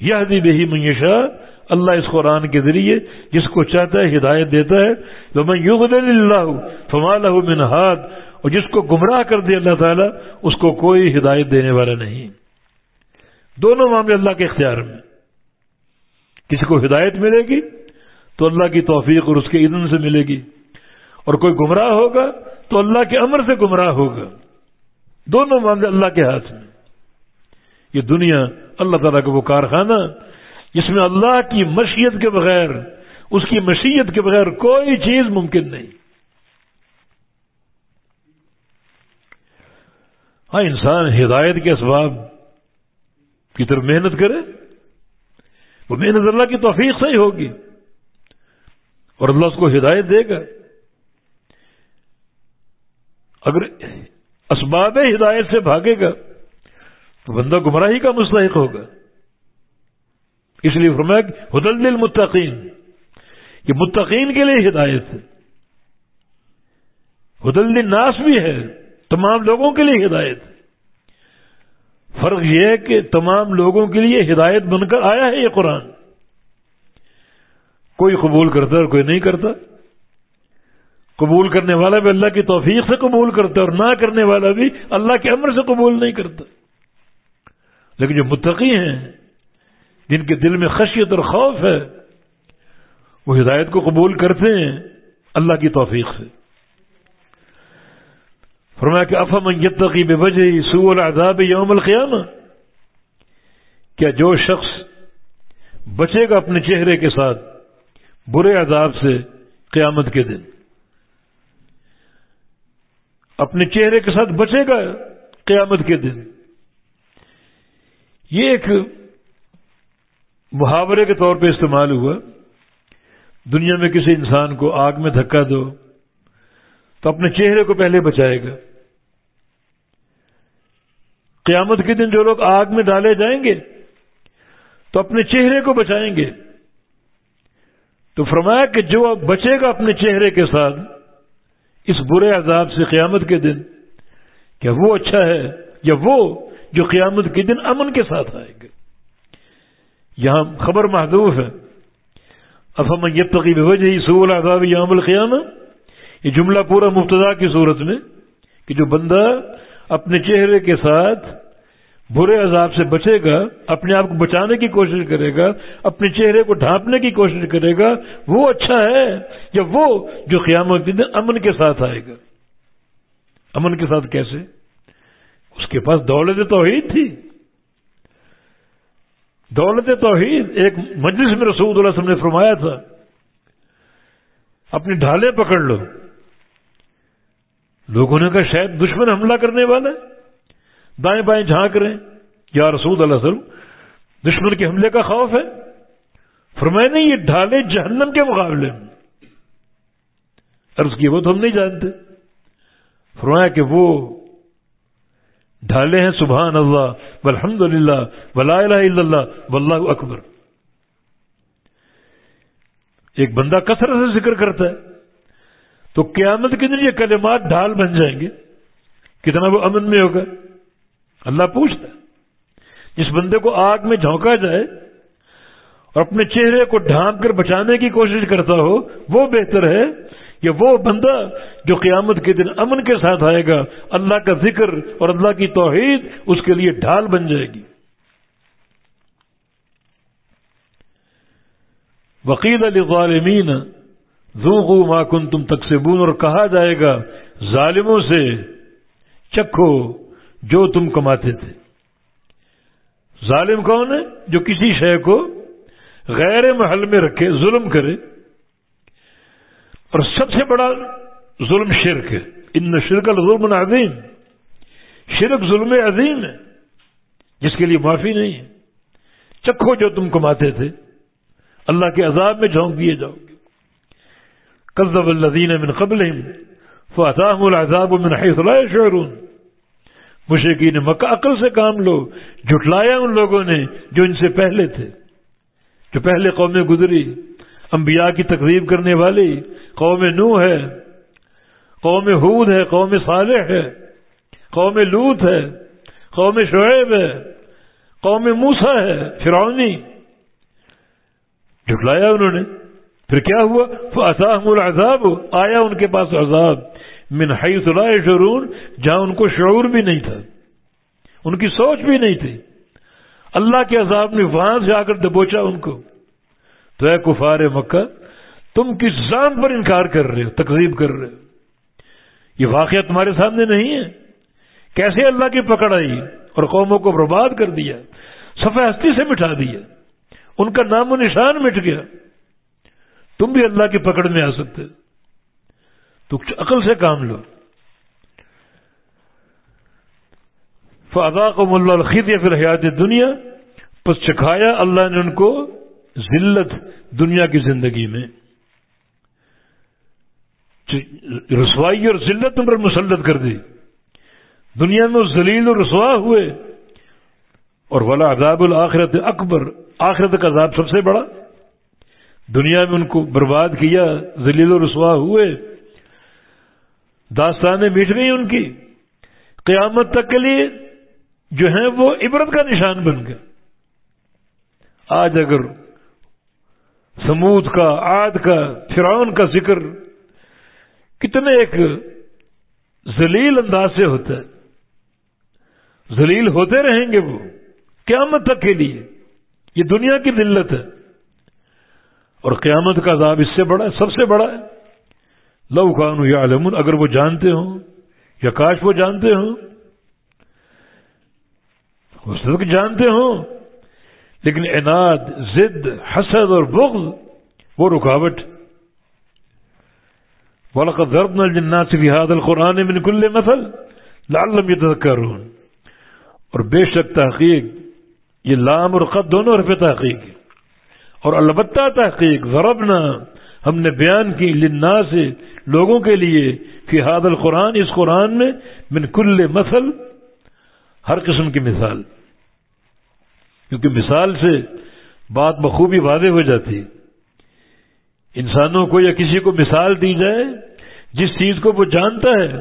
Speaker 2: یہ دی بہی میشا اللہ اس قرآن کے ذریعے جس کو چاہتا ہے ہدایت دیتا ہے۔ تو میں یوگ اللہ فمال من ہاتھ اور جس کو گمراہ کر دے اللہ تعالیٰ، اس کو کوئی ہدایت دینے والا نہیں۔ دونوں معاملے اللہ کے اختیار میں۔ کسی کو ہدایت ملے گی تو اللہ کی توفیق اور اس کے عدم سے ملے گی۔ اور کوئی گمراہ ہوگا تو اللہ کے امر سے گمراہ ہوگا۔ دونوں معاملے اللہ کے ہاتھ میں۔ یہ دنیا اللہ تعالیٰ کا وہ کارخانہ، جس میں اللہ کی مشیت کے بغیر، اس کی مشیت کے بغیر کوئی چیز ممکن نہیں۔ ہاں انسان ہدایت کے اسباب کی طرف محنت کرے، وہ محنت اللہ کی توفیق سے ہی ہوگی۔ اور اللہ اس کو ہدایت دے گا۔ اگر اسباب ہدایت سے بھاگے گا تو بندہ گمراہی کا مستحق ہوگا۔ اس لیے فرمایا حدل المتقین یہ متقین کے لیے ہدایت ہے۔ حدل الناس بھی ہے، تمام لوگوں کے لیے ہدایت فرق یہ ہے کہ تمام لوگوں کے لیے ہدایت بن کر آیا ہے یہ قرآن۔ کوئی قبول کرتا اور کوئی نہیں کرتا۔ قبول کرنے والا بھی اللہ کی توفیق سے قبول کرتا اور نہ کرنے والا بھی اللہ کے امر سے قبول نہیں کرتا۔ لیکن جو متقی ہیں، جن کے دل میں خشیت اور خوف ہے، وہ ہدایت کو قبول کرتے ہیں۔ اللہ کی توفیق سے۔ فرمایا کہ افم یتقی بے وجہ سو العذاب یوم القیامہ؟ کیا جو شخص بچے گا اپنے چہرے کے ساتھ برے عذاب سے قیامت کے دن، اپنے چہرے کے ساتھ بچے گا قیامت کے دن یہ ایک محاورے کے طور پہ استعمال ہوا۔ دنیا میں کسی انسان کو آگ میں دھکا دو تو اپنے چہرے کو پہلے بچائے گا۔ قیامت کے دن جو لوگ آگ میں ڈالے جائیں گے تو اپنے چہرے کو بچائیں گے۔ تو فرمایا کہ جو بچے گا اپنے چہرے کے ساتھ اس برے عذاب سے قیامت کے دن، کیا وہ اچھا ہے یا وہ جو قیامت کے دن امن کے ساتھ آئے گا۔ یہاں خبر محدود ہے۔ افہم یہ تقیب وجہ سول عذاب یام القیامہ؟ یہ جملہ پورا مبتدا کی صورت میں کہ جو بندہ اپنے چہرے کے ساتھ برے عذاب سے بچے گا، اپنے آپ کو بچانے کی کوشش کرے گا، اپنے چہرے کو ڈھانپنے کی کوشش کرے گا، وہ اچھا ہے یا وہ جو قیامت کے دن امن کے ساتھ آئے گا۔ امن کے ساتھ کیسے؟ اس کے پاس دولت توحید تھی۔ دولت توحید ایک مجلس میں رسول اللہ وسلم نے فرمایا تھا۔ اپنی ڈھالیں پکڑ لو۔ لوگوں نے کہا شاید دشمن حملہ کرنے والا دائیں بائیں جھانک رہے ہیں۔ یا رسول اللہ وسلم، دشمن کے حملے کا خوف ہے۔ فرمایا نہیں، یہ ڈھالے جہنم کے مقابلے میں۔ عرض کی وہ تو ہم نہیں جانتے۔ فرمایا کہ وہ ڈھالے ہیں سبحان اللہ الحمد للہ ولا الہ الا اللہ واللہ اکبر۔ ایک بندہ کثرت سے ذکر کرتا ہے تو قیامت کے دن یہ کلمات ڈھال بن جائیں گے۔ کتنا وہ امن میں ہوگا؟ اللہ پوچھتا ہے۔ جس بندے کو آگ میں جھونکا جائے اور اپنے چہرے کو ڈھانپ کر بچانے کی کوشش کرتا ہو، وہ بہتر ہے۔ یا وہ بندہ جو قیامت کے دن امن کے ساتھ آئے گا، اللہ کا ذکر اور اللہ کی توحید اس کے لیے ڈھال بن جائے گی۔ وکیل علی غالمین زو ما کن تم تک اور کہا جائے گا، ظالموں سے چکھو جو تم کماتے تھے۔ ظالم کون ہے؟ جو کسی شے کو غیر محل میں رکھے، ظلم کرے۔ اور سب سے بڑا ظلم شرک ہے۔ ان شرک الظلم عظیم شرک ظلم عظیم ہے، جس کے لیے معافی نہیں ہے۔ چکھو جو تم کماتے تھے، اللہ کے عذاب میں جھونک دیے جاؤ گے۔ قزب الدین من قبل فاطام العذاب من حیث لا شعرون مشرقین مکہ عقل سے کام لو، جھٹلایا ان لوگوں نے جو ان سے پہلے تھے، جو پہلے قومیں گزری، انبیاء کی تقریب کرنے والی قوم نو ہے، قوم حود ہے، قوم صالح ہے، قوم لوت ہے، قوم شعیب ہے، قوم موسا ہے فرونی جھٹلایا انہوں نے، پھر کیا ہوا؟ فاطاہم العذاب۔ آیا ان کے پاس عذاب۔ من حیث لا شرون جہاں ان کو شعور بھی نہیں تھا، ان کی سوچ بھی نہیں تھی۔ اللہ کے عذاب نے وہاں سے آ کر دبوچا ان کو۔ تو اے کفار مکہ تم کس ذات پر انکار کر رہے ہو تقریب کر رہے ہو۔ یہ واقعہ تمہارے سامنے نہیں ہے۔ کیسے اللہ کی پکڑ آئی اور قوموں کو برباد کر دیا، صفحہ ہستی سے مٹھا دیا، ان کا نام و نشان مٹ گیا۔ تم بھی اللہ کی پکڑ میں آ سکتے تو عقل سے کام لو۔ فادا کو ملا الخید یا پھر حیات دنیا پس چکھایا اللہ نے ان کو ذلت دنیا کی زندگی میں۔ رسوائی اور ذلت ان پر مسلط کر دی۔ دنیا میں ذلیل و رسوا ہوئے۔ اور ولا عذاب الآخرت اکبر۔ آخرت کا عذاب سب سے بڑا۔ دنیا میں ان کو برباد کیا، ذلیل و رسوا ہوئے۔ داستانیں میٹ گئی ان کی۔ قیامت تک کے لیے جو ہیں وہ عبرت کا نشان بن گئے۔ آج اگر سمود کا آد کا، فرعون کا ذکر کتنے ایک ذلیل انداز سے ہوتا ہے۔ ذلیل ہوتے رہیں گے وہ قیامت تک کے لیے۔ یہ دنیا کی دلت ہے۔ اور قیامت کا عذاب اس سے بڑا ہے، سب سے بڑا ہے۔ لو خان یا علمن اگر وہ جانتے ہوں یا کاش وہ جانتے ہوں۔ ہو سکتا جانتے ہوں، لیکن اناد ضد، حسد اور بغض، وہ رکاوٹ ولقد ضربنا الجنات في هذا القرآن من كل مثل لعلهم يتذكرون۔ اور بے شک تحقیق، یہ لام اور قد دونوں حرف تحقیق اور البتہ تحقیق، ضربنا، ہم نے بیان کی لنا سے لوگوں کے لیے، فی حاد القرآن، اس قرآن میں، من کل مثل، ہر قسم کی مثال۔ کیونکہ مثال سے بات بخوبی واضح ہو جاتی ہے۔ انسانوں کو یا کسی کو مثال دی جائے، جس چیز کو وہ جانتا ہے،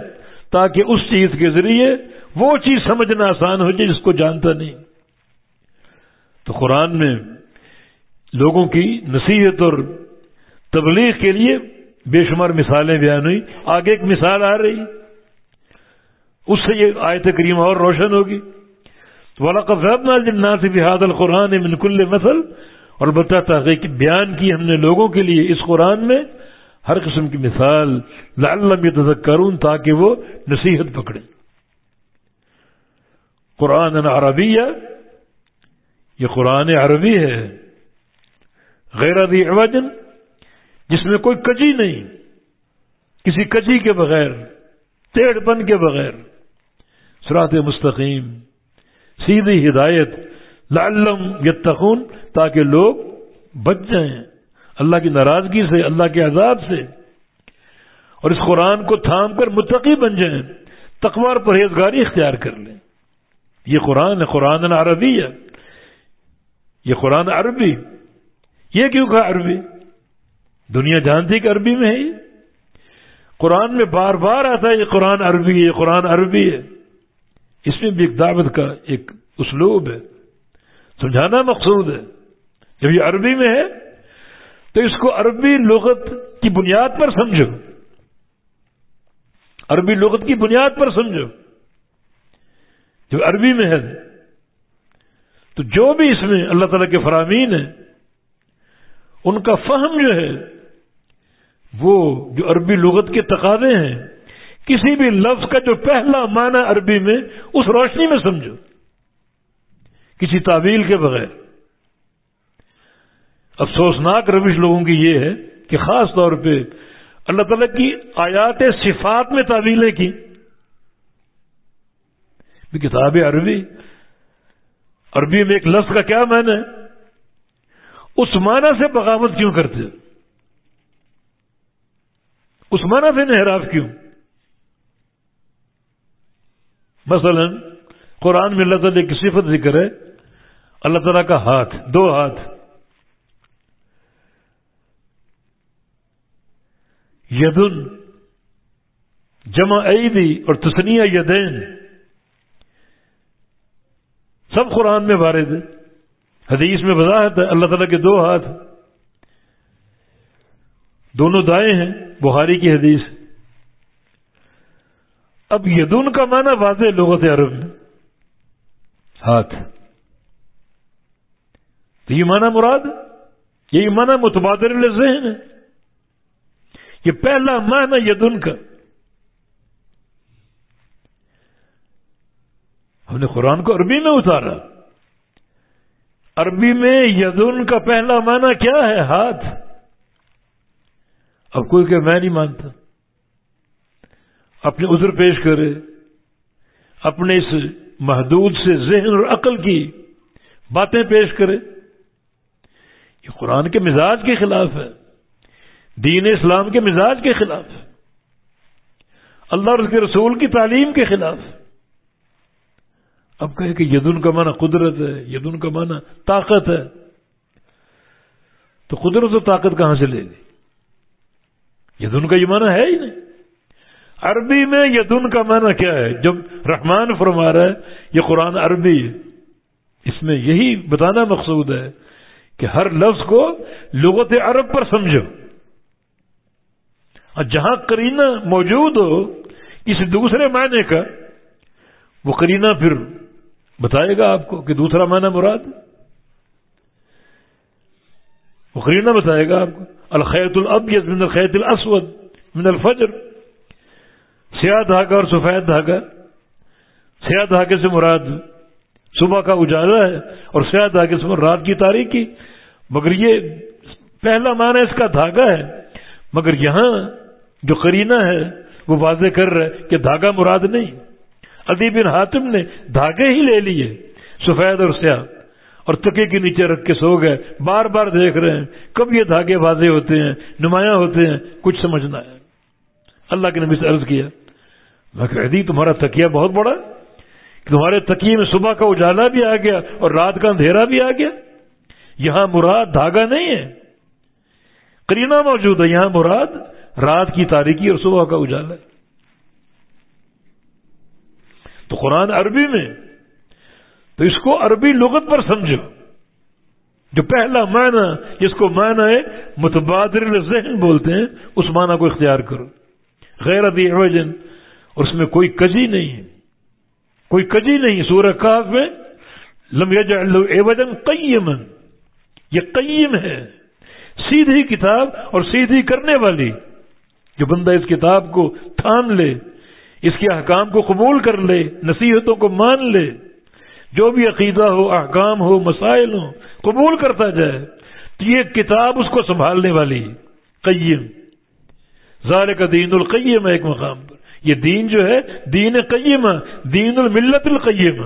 Speaker 2: تاکہ اس چیز کے ذریعے وہ چیز سمجھنا آسان ہو جائے جس کو جانتا نہیں۔ تو قرآن میں لوگوں کی نصیحت اور تبلیغ کے لیے بے شمار مثالیں بیان ہوئی۔ آگے ایک مثال آ رہی۔ اس سے یہ آیت کریم اور روشن ہوگی۔ بحاد القرآن کل مثل اور بتا تحقیق بیان کی ہم نے لوگوں کے لیے اس قرآن میں، ہر قسم کی مثال، لعلم یتذکرون تاکہ وہ نصیحت پکڑے قرآن عربی یہ قرآن عربی ہے۔ غیر عوجن، جس میں کوئی کجی نہیں، کسی کجی کے بغیر ٹیڑھ پن کے بغیر۔ سرات مستقیم، سیدھی ہدایت لعلم یتقون، تاکہ لوگ بچ جائیں۔ اللہ کی ناراضگی سے، اللہ کے عذاب سے۔ اور اس قرآن کو تھام کر متقی بن جائیں۔ تقوار پرہیزگاری اختیار کر لیں۔ یہ قرآن ہے، قرآن عربی ہے۔ یہ قرآن عربی۔ یہ کیوں کہا عربی؟ دنیا جانتی کہ عربی میں ہے یہ۔ قرآن میں بار بار آتا ہے، یہ قرآن عربی ہے، یہ قرآن عربی ہے۔ اس میں بھی ایک دعوت کا ایک اسلوب ہے۔ سمجھانا مقصود ہے۔ جب یہ عربی میں ہے، تو اس کو عربی لغت کی بنیاد پر سمجھو۔ عربی لغت کی بنیاد پر سمجھو۔ جو عربی میں ہے، تو جو بھی اس میں اللہ تعالی کے فرامین ہیں، ان کا فہم جو ہے، وہ جو عربی لغت کے تقاضے ہیں، کسی بھی لفظ کا جو پہلا معنی عربی میں، اس روشنی میں سمجھو۔ کسی تعویل کے بغیر۔ افسوسناک روش لوگوں کی یہ ہے کہ خاص طور پہ اللہ تعالیٰ کی آیات صفات میں تعویلیں کی۔ کتاب عربی عربی میں ایک لفظ کا کیا معنی ہے؟ اس معنی سے بغاوت کیوں کرتے اس معنی سے نہراف کیوں؟ مثلا قرآن میں اللہ تعالیٰ کی صفت ذکر ہے۔ اللہ تعالیٰ کا ہاتھ، دو ہاتھ۔ یدن، جمع عیدی اور تسنیہ یدین۔ سب قرآن میں وارد ہے۔ حدیث میں وضاحت ہے، اللہ تعالیٰ کے دو ہاتھ۔ دونوں دائیں ہیں، بخاری کی حدیث۔ اب یدن کا معنی واضح لغت عرب میں۔ ہاتھ تو یہ معنی مراد؟ یہی معنی متبادر ذہن ہے. یہ پہلا معنی یدن کا. ہم نے قرآن کو عربی میں اتارا. عربی میں یدن کا پہلا معنی کیا ہے؟ ہاتھ. اب کوئی کہ میں نہیں مانتا. اپنے عذر پیش کرے. اپنے اس محدود سے ذہن اور عقل کی باتیں پیش کرے۔ یہ قرآن کے مزاج کے خلاف ہے۔ دین اسلام کے مزاج کے خلاف ہے۔ اللہ اور اس کے رسول کی تعلیم کے خلاف اب کہے کہ یدن کا معنی قدرت ہے، یدن کا معنی طاقت ہے۔ تو قدرت و طاقت کہاں سے لے لی؟ یدن کا یہ معنی ہے ہی نہیں۔ عربی میں یدن کا معنی کیا ہے؟ جب رحمان فرما رہا ہے، یہ قرآن عربی ہے۔ اس میں یہی بتانا مقصود ہے کہ ہر لفظ کو لغت عرب پر سمجھو۔ اور جہاں کرینہ موجود ہو، اس دوسرے معنی کا وہ کرینہ پھر بتائے گا آپ کو کہ دوسرا معنی مراد؟ وہ کرینہ بتائے گا آپ کو۔ الخیت الابیض من الخیت الاسود من الفجر۔ سیاہ دھاگا اور سفید دھاگا سیاہ دھاگے سے مراد صبح کا اجالا ہے اور سیاہ دھاگے سے رات کی تاریخی مگر یہ پہلا معنی اس کا دھاگا ہے۔ مگر یہاں جو کرینہ ہے وہ واضح کر رہے کہ دھاگا مراد نہیں۔ ادیب بن حاتم نے دھاگے ہی لے لیے، سفید اور سیاہ۔ اور تکے کے نیچے رکھ کے سو گئے۔ بار بار دیکھ رہے ہیں۔ کب یہ دھاگے واضح ہوتے ہیں؟ نمایاں ہوتے ہیں؟ کچھ سمجھنا ہے اللہ کے نبی سے عرض کیا۔ میں کہ تمہارا تکیہ بہت بڑا تمہارے تکیے میں صبح کا اجالا بھی آ گیا اور رات کا اندھیرا بھی آ گیا۔ یہاں مراد دھاگا نہیں ہے۔ کرینا موجود ہے، یہاں مراد رات کی تاریخی اور صبح کا اجالا ہے۔ تو قرآن عربی میں، تو اس کو عربی لغت پر سمجھو۔ جو پہلا معنی، جس کو معنی ہے متبادر ذہن بولتے ہیں، اس معنی کو اختیار کرو۔ غیر ابھی اور اس میں کوئی کجی نہیں ہے۔ کوئی کجی نہیں سورہ کاف میں لم یجعل ایوجن قیمن یہ قیم ہے۔ سیدھی کتاب اور سیدھی کرنے والی۔ جو بندہ اس کتاب کو تھام لے، اس کے احکام کو قبول کر لے، نصیحتوں کو مان لے، جو بھی عقیدہ ہو، احکام ہو، مسائل ہو قبول کرتا جائے، تو یہ کتاب اس کو سنبھالنے والی۔ قیم۔ ظال کا دین القیم ہے ایک مقام پر۔ یہ دین جو ہے، دین قیمہ، دین الملت القیمہ۔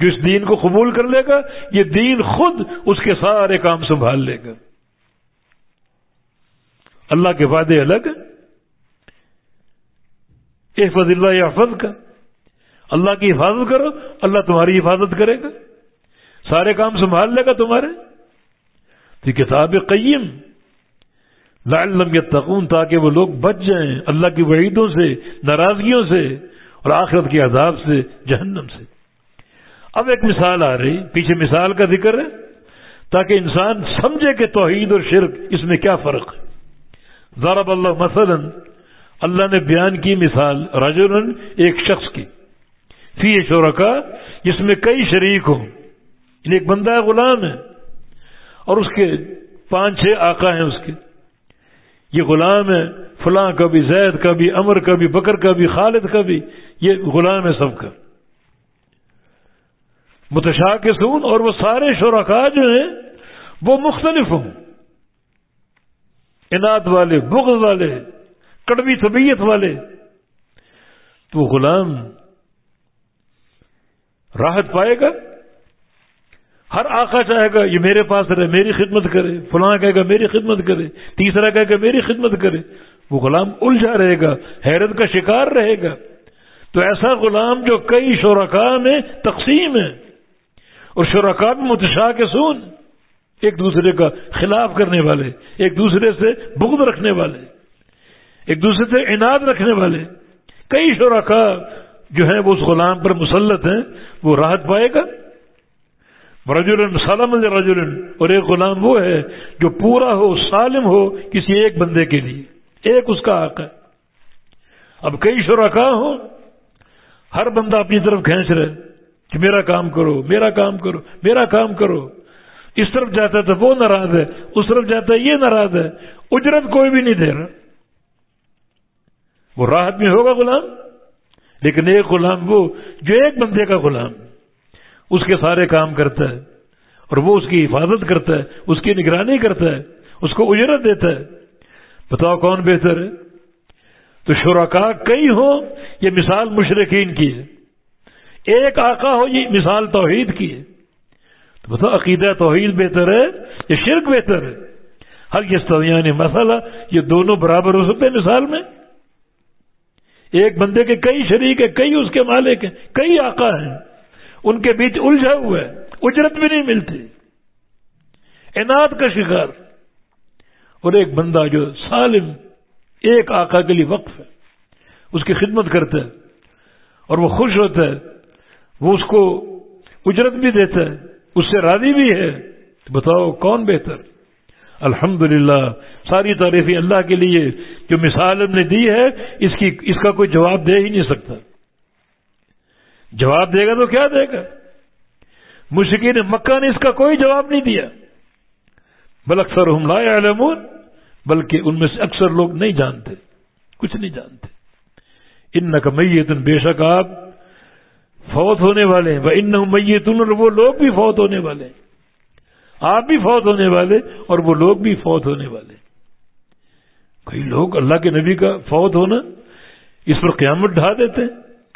Speaker 2: جو اس دین کو قبول کر لے گا، یہ دین خود اس کے سارے کام سنبھال لے گا۔ اللہ کے وعدے الگ، احفظ اللہ یحفظ کا۔ اللہ کی حفاظت کرو، اللہ تمہاری حفاظت کرے گا۔ سارے کام سنبھال لے گا تمہارے۔ تو کتاب قیم۔ لعلم یتقون تاکہ وہ لوگ بچ جائیں اللہ کی وعیدوں سے، ناراضگیوں سے اور آخرت کے عذاب سے، جہنم سے۔ اب ایک مثال آ رہی، پیچھے مثال کا ذکر ہے، تاکہ انسان سمجھے کہ توحید اور شرک اس میں کیا فرق ہے۔ ضرب اللہ مثلا، اللہ نے بیان کی مثال رجل ایک شخص کی۔ فی شرکا، جس میں کئی شریک ہوں یعنی ایک بندہ غلام ہے اور اس کے پانچ چھ آقا ہیں اس کے۔ یہ غلام ہے، فلاں کا بھی زید کا بھی امر کا بھی بکر کا بھی خالد کا بھی یہ غلام ہے سب کا۔ متشا کے سون اور وہ سارے شرکا جو ہیں، وہ مختلف ہوں۔ انعد والے، بغض والے، کڑوی طبیعت والے۔ تو وہ غلام راحت پائے گا؟ ہر آقا چاہے گا، یہ میرے پاس رہے، میری خدمت کرے، فلاں کہے گا، میری خدمت کرے، تیسرا کہے گا، میری خدمت کرے۔ وہ غلام الجھا رہے گا، حیرت کا شکار رہے گا۔ تو ایسا غلام جو کئی شرکا میں تقسیم ہے۔ اور شرکا میں متشا کے سون ایک دوسرے کا خلاف کرنے والے، ایک دوسرے سے بغض رکھنے والے، ایک دوسرے سے انعد رکھنے والے۔ کئی شرکا جو ہیں وہ اس غلام پر مسلط ہیں، وہ راحت پائے گا۔ رجولن سالم رجولن اور ایک غلام وہ ہے جو پورا ہو، سالم ہو، کسی ایک بندے کے لیے۔ ایک اس کا حق ہے۔ اب کئی شرکا ہو ہر بندہ اپنی طرف کھینچ رہے کہ میرا کام کرو، میرا کام کرو، میرا کام کرو۔ اس طرف جاتا تھا وہ ناراض ہے، اس طرف جاتا ہے یہ ناراض ہے۔ اجرت کوئی بھی نہیں دے رہا۔ وہ راحت میں ہوگا غلام، لیکن ایک غلام وہ جو ایک بندے کا غلام۔ اس کے سارے کام کرتا ہے اور وہ اس کی حفاظت کرتا ہے، اس کی نگرانی کرتا ہے، اس کو اجرت دیتا ہے۔ بتاؤ کون بہتر ہے؟ تو شرکا کئی ہوں، یہ مثال مشرقین کی ہے۔ ایک آقا ہو، یہ مثال توحید کی ہے۔ تو بتاؤ، عقیدہ توحید بہتر ہے یا شرک بہتر ہے؟ ہر یہ یعنی مسئلہ، یہ دونوں برابر ہو سکتے ہیں مثال میں۔ ایک بندے کے کئی شریک ہیں، کئی اس کے مالک ہیں، کئی آقا ہیں۔ ان کے بیچ الجھا ہوا ہے اجرت بھی نہیں ملتی۔ انعد کا شکار۔ اور ایک بندہ جو سالم، ایک آقا کے لیے وقف ہے، اس کی خدمت کرتا ہے، اور وہ خوش ہوتا ہے، وہ اس کو اجرت بھی دیتا ہے، اس سے راضی بھی ہے۔ بتاؤ کون بہتر؟ الحمد ساری تعریفی اللہ کے لیے جو مثال ہم نے دی ہے، اس کی، اس کا کوئی جواب دے ہی نہیں سکتا۔ جواب دے گا تو کیا دے گا؟ مشکین مکہ نے اس کا کوئی جواب نہیں دیا۔ بل اکثر ہم لا علمون بلکہ ان میں سے اکثر لوگ نہیں جانتے، کچھ نہیں جانتے۔ ان نہ میت بے شک آپ فوت ہونے والے ہیں۔ وہ ان میت وہ لوگ بھی فوت ہونے والے ہیں۔ آپ بھی فوت ہونے والے اور وہ لوگ بھی فوت ہونے والے کئی لوگ اللہ کے نبی کا فوت ہونا اس پر قیامت ڈھا دیتے ہیں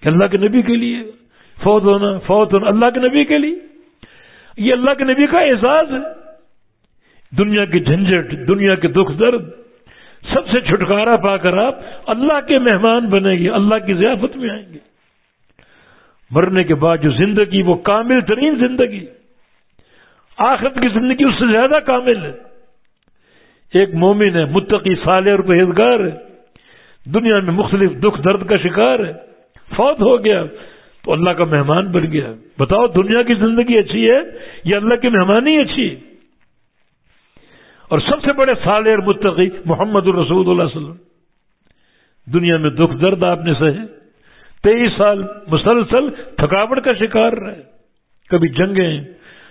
Speaker 2: کہ اللہ کے نبی کے لیے۔ فوت ہونا فوت ہونا۔ اللہ کے نبی کے لیے۔ یہ اللہ کے نبی کا اعزاز ہے۔ دنیا کی جھنجٹ دنیا کے دکھ درد، سب سے چھٹکارا پا کر آپ اللہ کے مہمان بنے گی، اللہ کی ضیافت میں آئیں گے۔ مرنے کے بعد جو زندگی، وہ کامل ترین زندگی۔ آخرت کی زندگی اس سے زیادہ کامل ہے۔ ایک مومن ہے، متقی، صالح اور پہزگار ہے۔ دنیا میں مختلف دکھ درد کا شکار ہے۔ فوت ہو گیا۔ تو اللہ کا مہمان بن گیا بتاؤ دنیا کی زندگی اچھی ہے یا اللہ کی مہمانی اچھی ہے؟ اور سب سے بڑے سال اور متقی محمد الرسول اللہ علیہ وسلم۔ دنیا میں دکھ درد آپ نے سہے۔ تیئیس سال مسلسل تھکاوٹ کا شکار رہے۔ کبھی جنگیں،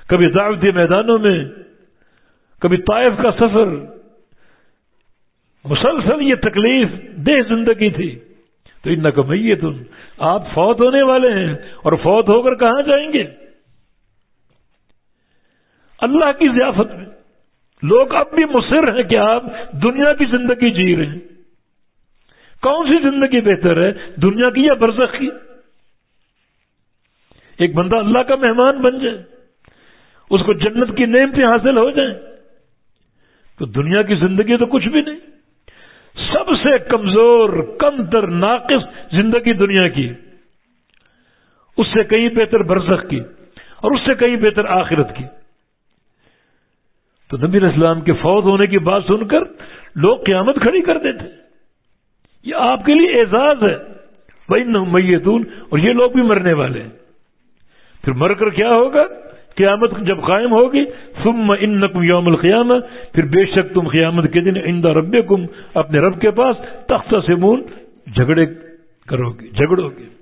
Speaker 2: کبھی دعوتی میدانوں میں، کبھی طائف کا سفر۔ مسلسل یہ تکلیف دہ زندگی تھی۔ تو ان کا تم آپ فوت ہونے والے ہیں اور فوت ہو کر کہاں جائیں گے؟ اللہ کی ضیافت میں۔ لوگ اب بھی مصر ہیں کہ آپ دنیا کی زندگی جی رہے ہیں۔ کون سی زندگی بہتر ہے، دنیا کی یا برزخ کی؟ ایک بندہ اللہ کا مہمان بن جائے، اس کو جنت کی نعمتیں حاصل ہو جائیں۔ تو دنیا کی زندگی تو کچھ بھی نہیں۔ سب سے کمزور کم تر ناقص زندگی دنیا کی اس سے کہیں بہتر برزخ کی، اور اس سے کہیں بہتر آخرت کی۔ تو نبی اسلام کے فوت ہونے کی بات سن کر لوگ قیامت کھڑی کر دیتے۔ یہ آپ کے لیے اعزاز ہے۔ بھائی میتون اور یہ لوگ بھی مرنے والے ہیں۔ پھر مر کر کیا ہوگا؟ قیامت جب قائم ہوگی، ثم انکم یوم القیامہ، پھر بے شک تم قیامت کے دن اندہ رب اپنے رب کے پاس تخت سمون جھگڑے کرو گے جھگڑو گے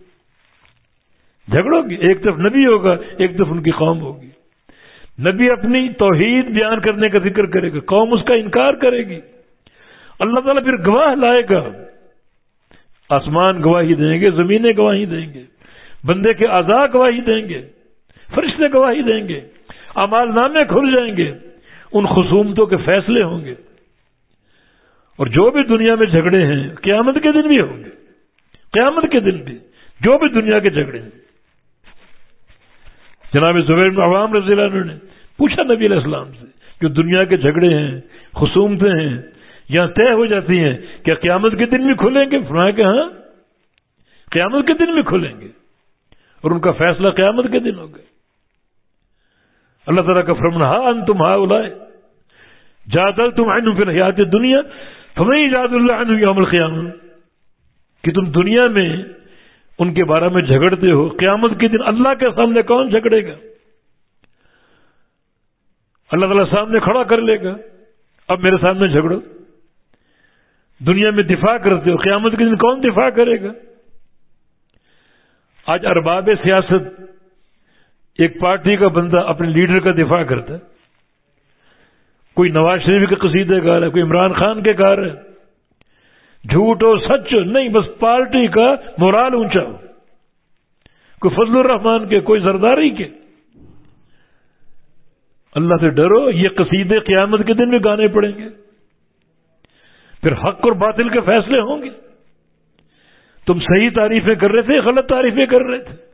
Speaker 2: جھگڑو گے ایک طرف نبی ہوگا، ایک طرف ان کی قوم ہوگی۔ نبی اپنی توحید بیان کرنے کا ذکر کرے گا، قوم اس کا انکار کرے گی۔ اللہ تعالیٰ پھر گواہ لائے گا۔ آسمان گواہی دیں گے، زمینیں گواہی دیں گے۔ بندے کے اعضاء گواہی دیں گے۔ فرشتے گواہی دیں گے امال نامے کھل جائیں گے، ان خصومتوں کے فیصلے ہوں گے۔ اور جو بھی دنیا میں جھگڑے ہیں، قیامت کے دن بھی ہوں گے۔ قیامت کے دن بھی، جو بھی دنیا کے جھگڑے ہیں۔ جناب زبیر عوام رضی اللہ عنہ نے پوچھا نبی علیہ السلام سے، جو دنیا کے جھگڑے ہیں، خصومتیں ہیں، یہاں طے ہو جاتی ہیں کیا قیامت کے دن بھی کھلیں گے۔ فرمایا کہ ہاں قیامت کے دن بھی کھلیں گے۔ اور ان کا فیصلہ قیامت کے دن ہوگا۔ اللہ تعالیٰ کا فرمنا ہاں ان تم ہاں اولائے جادل تم آئن پھر حیات دنیا تمہیں جاد اللہ عنہ یوم القیام کہ تم دنیا میں ان کے بارے میں جھگڑتے ہو، قیامت کے دن اللہ کے سامنے کون جھگڑے گا؟ اللہ تعالیٰ سامنے کھڑا کر لے گا۔ اب میرے سامنے جھگڑو۔ دنیا میں دفاع کرتے ہو، قیامت کے دن کون دفاع کرے گا؟ آج ارباب سیاست ایک پارٹی کا بندہ اپنے لیڈر کا دفاع کرتا ہے۔ کوئی نواز شریف کے قصیدے گار ہے، کوئی عمران خان کے گار ہے۔ جھوٹ ہو سچ نہیں، بس پارٹی کا مورال اونچا ہو۔ کوئی فضل الرحمان کے، کوئی زرداری کے۔ اللہ سے ڈرو، یہ قصیدے قیامت کے دن میں گانے پڑیں گے۔ پھر حق اور باطل کے فیصلے ہوں گے۔ تم صحیح تعریفیں کر رہے تھے، غلط تعریفیں کر رہے تھے۔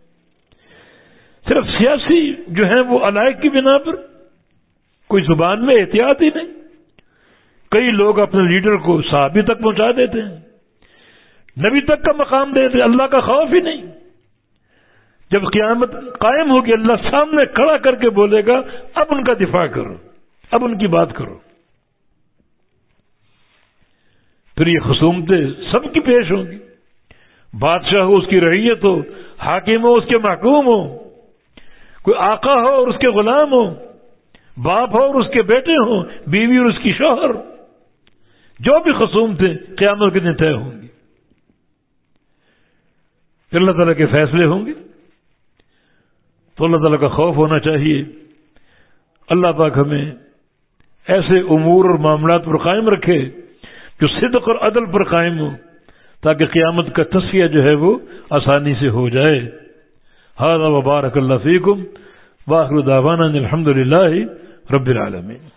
Speaker 2: صرف سیاسی جو ہیں وہ علائق کی بنا پر کوئی زبان میں احتیاط ہی نہیں۔ کئی لوگ اپنے لیڈر کو صحابی تک پہنچا دیتے ہیں۔ نبی تک کا مقام دیتے اللہ کا خوف ہی نہیں۔ جب قیامت قائم ہوگی، اللہ سامنے کھڑا کر کے بولے گا، اب ان کا دفاع کرو، اب ان کی بات کرو۔ پھر یہ خصومتیں سب کی پیش ہوں گی۔ بادشاہ ہو، اس کی رعیت ہو، حاکم ہو، اس کے محکوم ہو۔ کوئی آقا ہو اور اس کے غلام ہو باپ ہو اور اس کے بیٹے ہوں، بیوی اور اس کی شوہر، جو بھی خصوم تھے، قیامت کے دن طے ہوں گی پھر اللہ تعالیٰ کے فیصلے ہوں گے۔ تو اللہ تعالیٰ کا خوف ہونا چاہیے۔ اللہ پاک ہمیں ایسے امور اور معاملات پر قائم رکھے جو صدق اور عدل پر قائم ہو تاکہ قیامت کا تصفیہ جو ہے وہ آسانی سے ہو جائے۔ هذا وبارك الله فيكم. واخر دعوانا الحمد لله رب العالمين.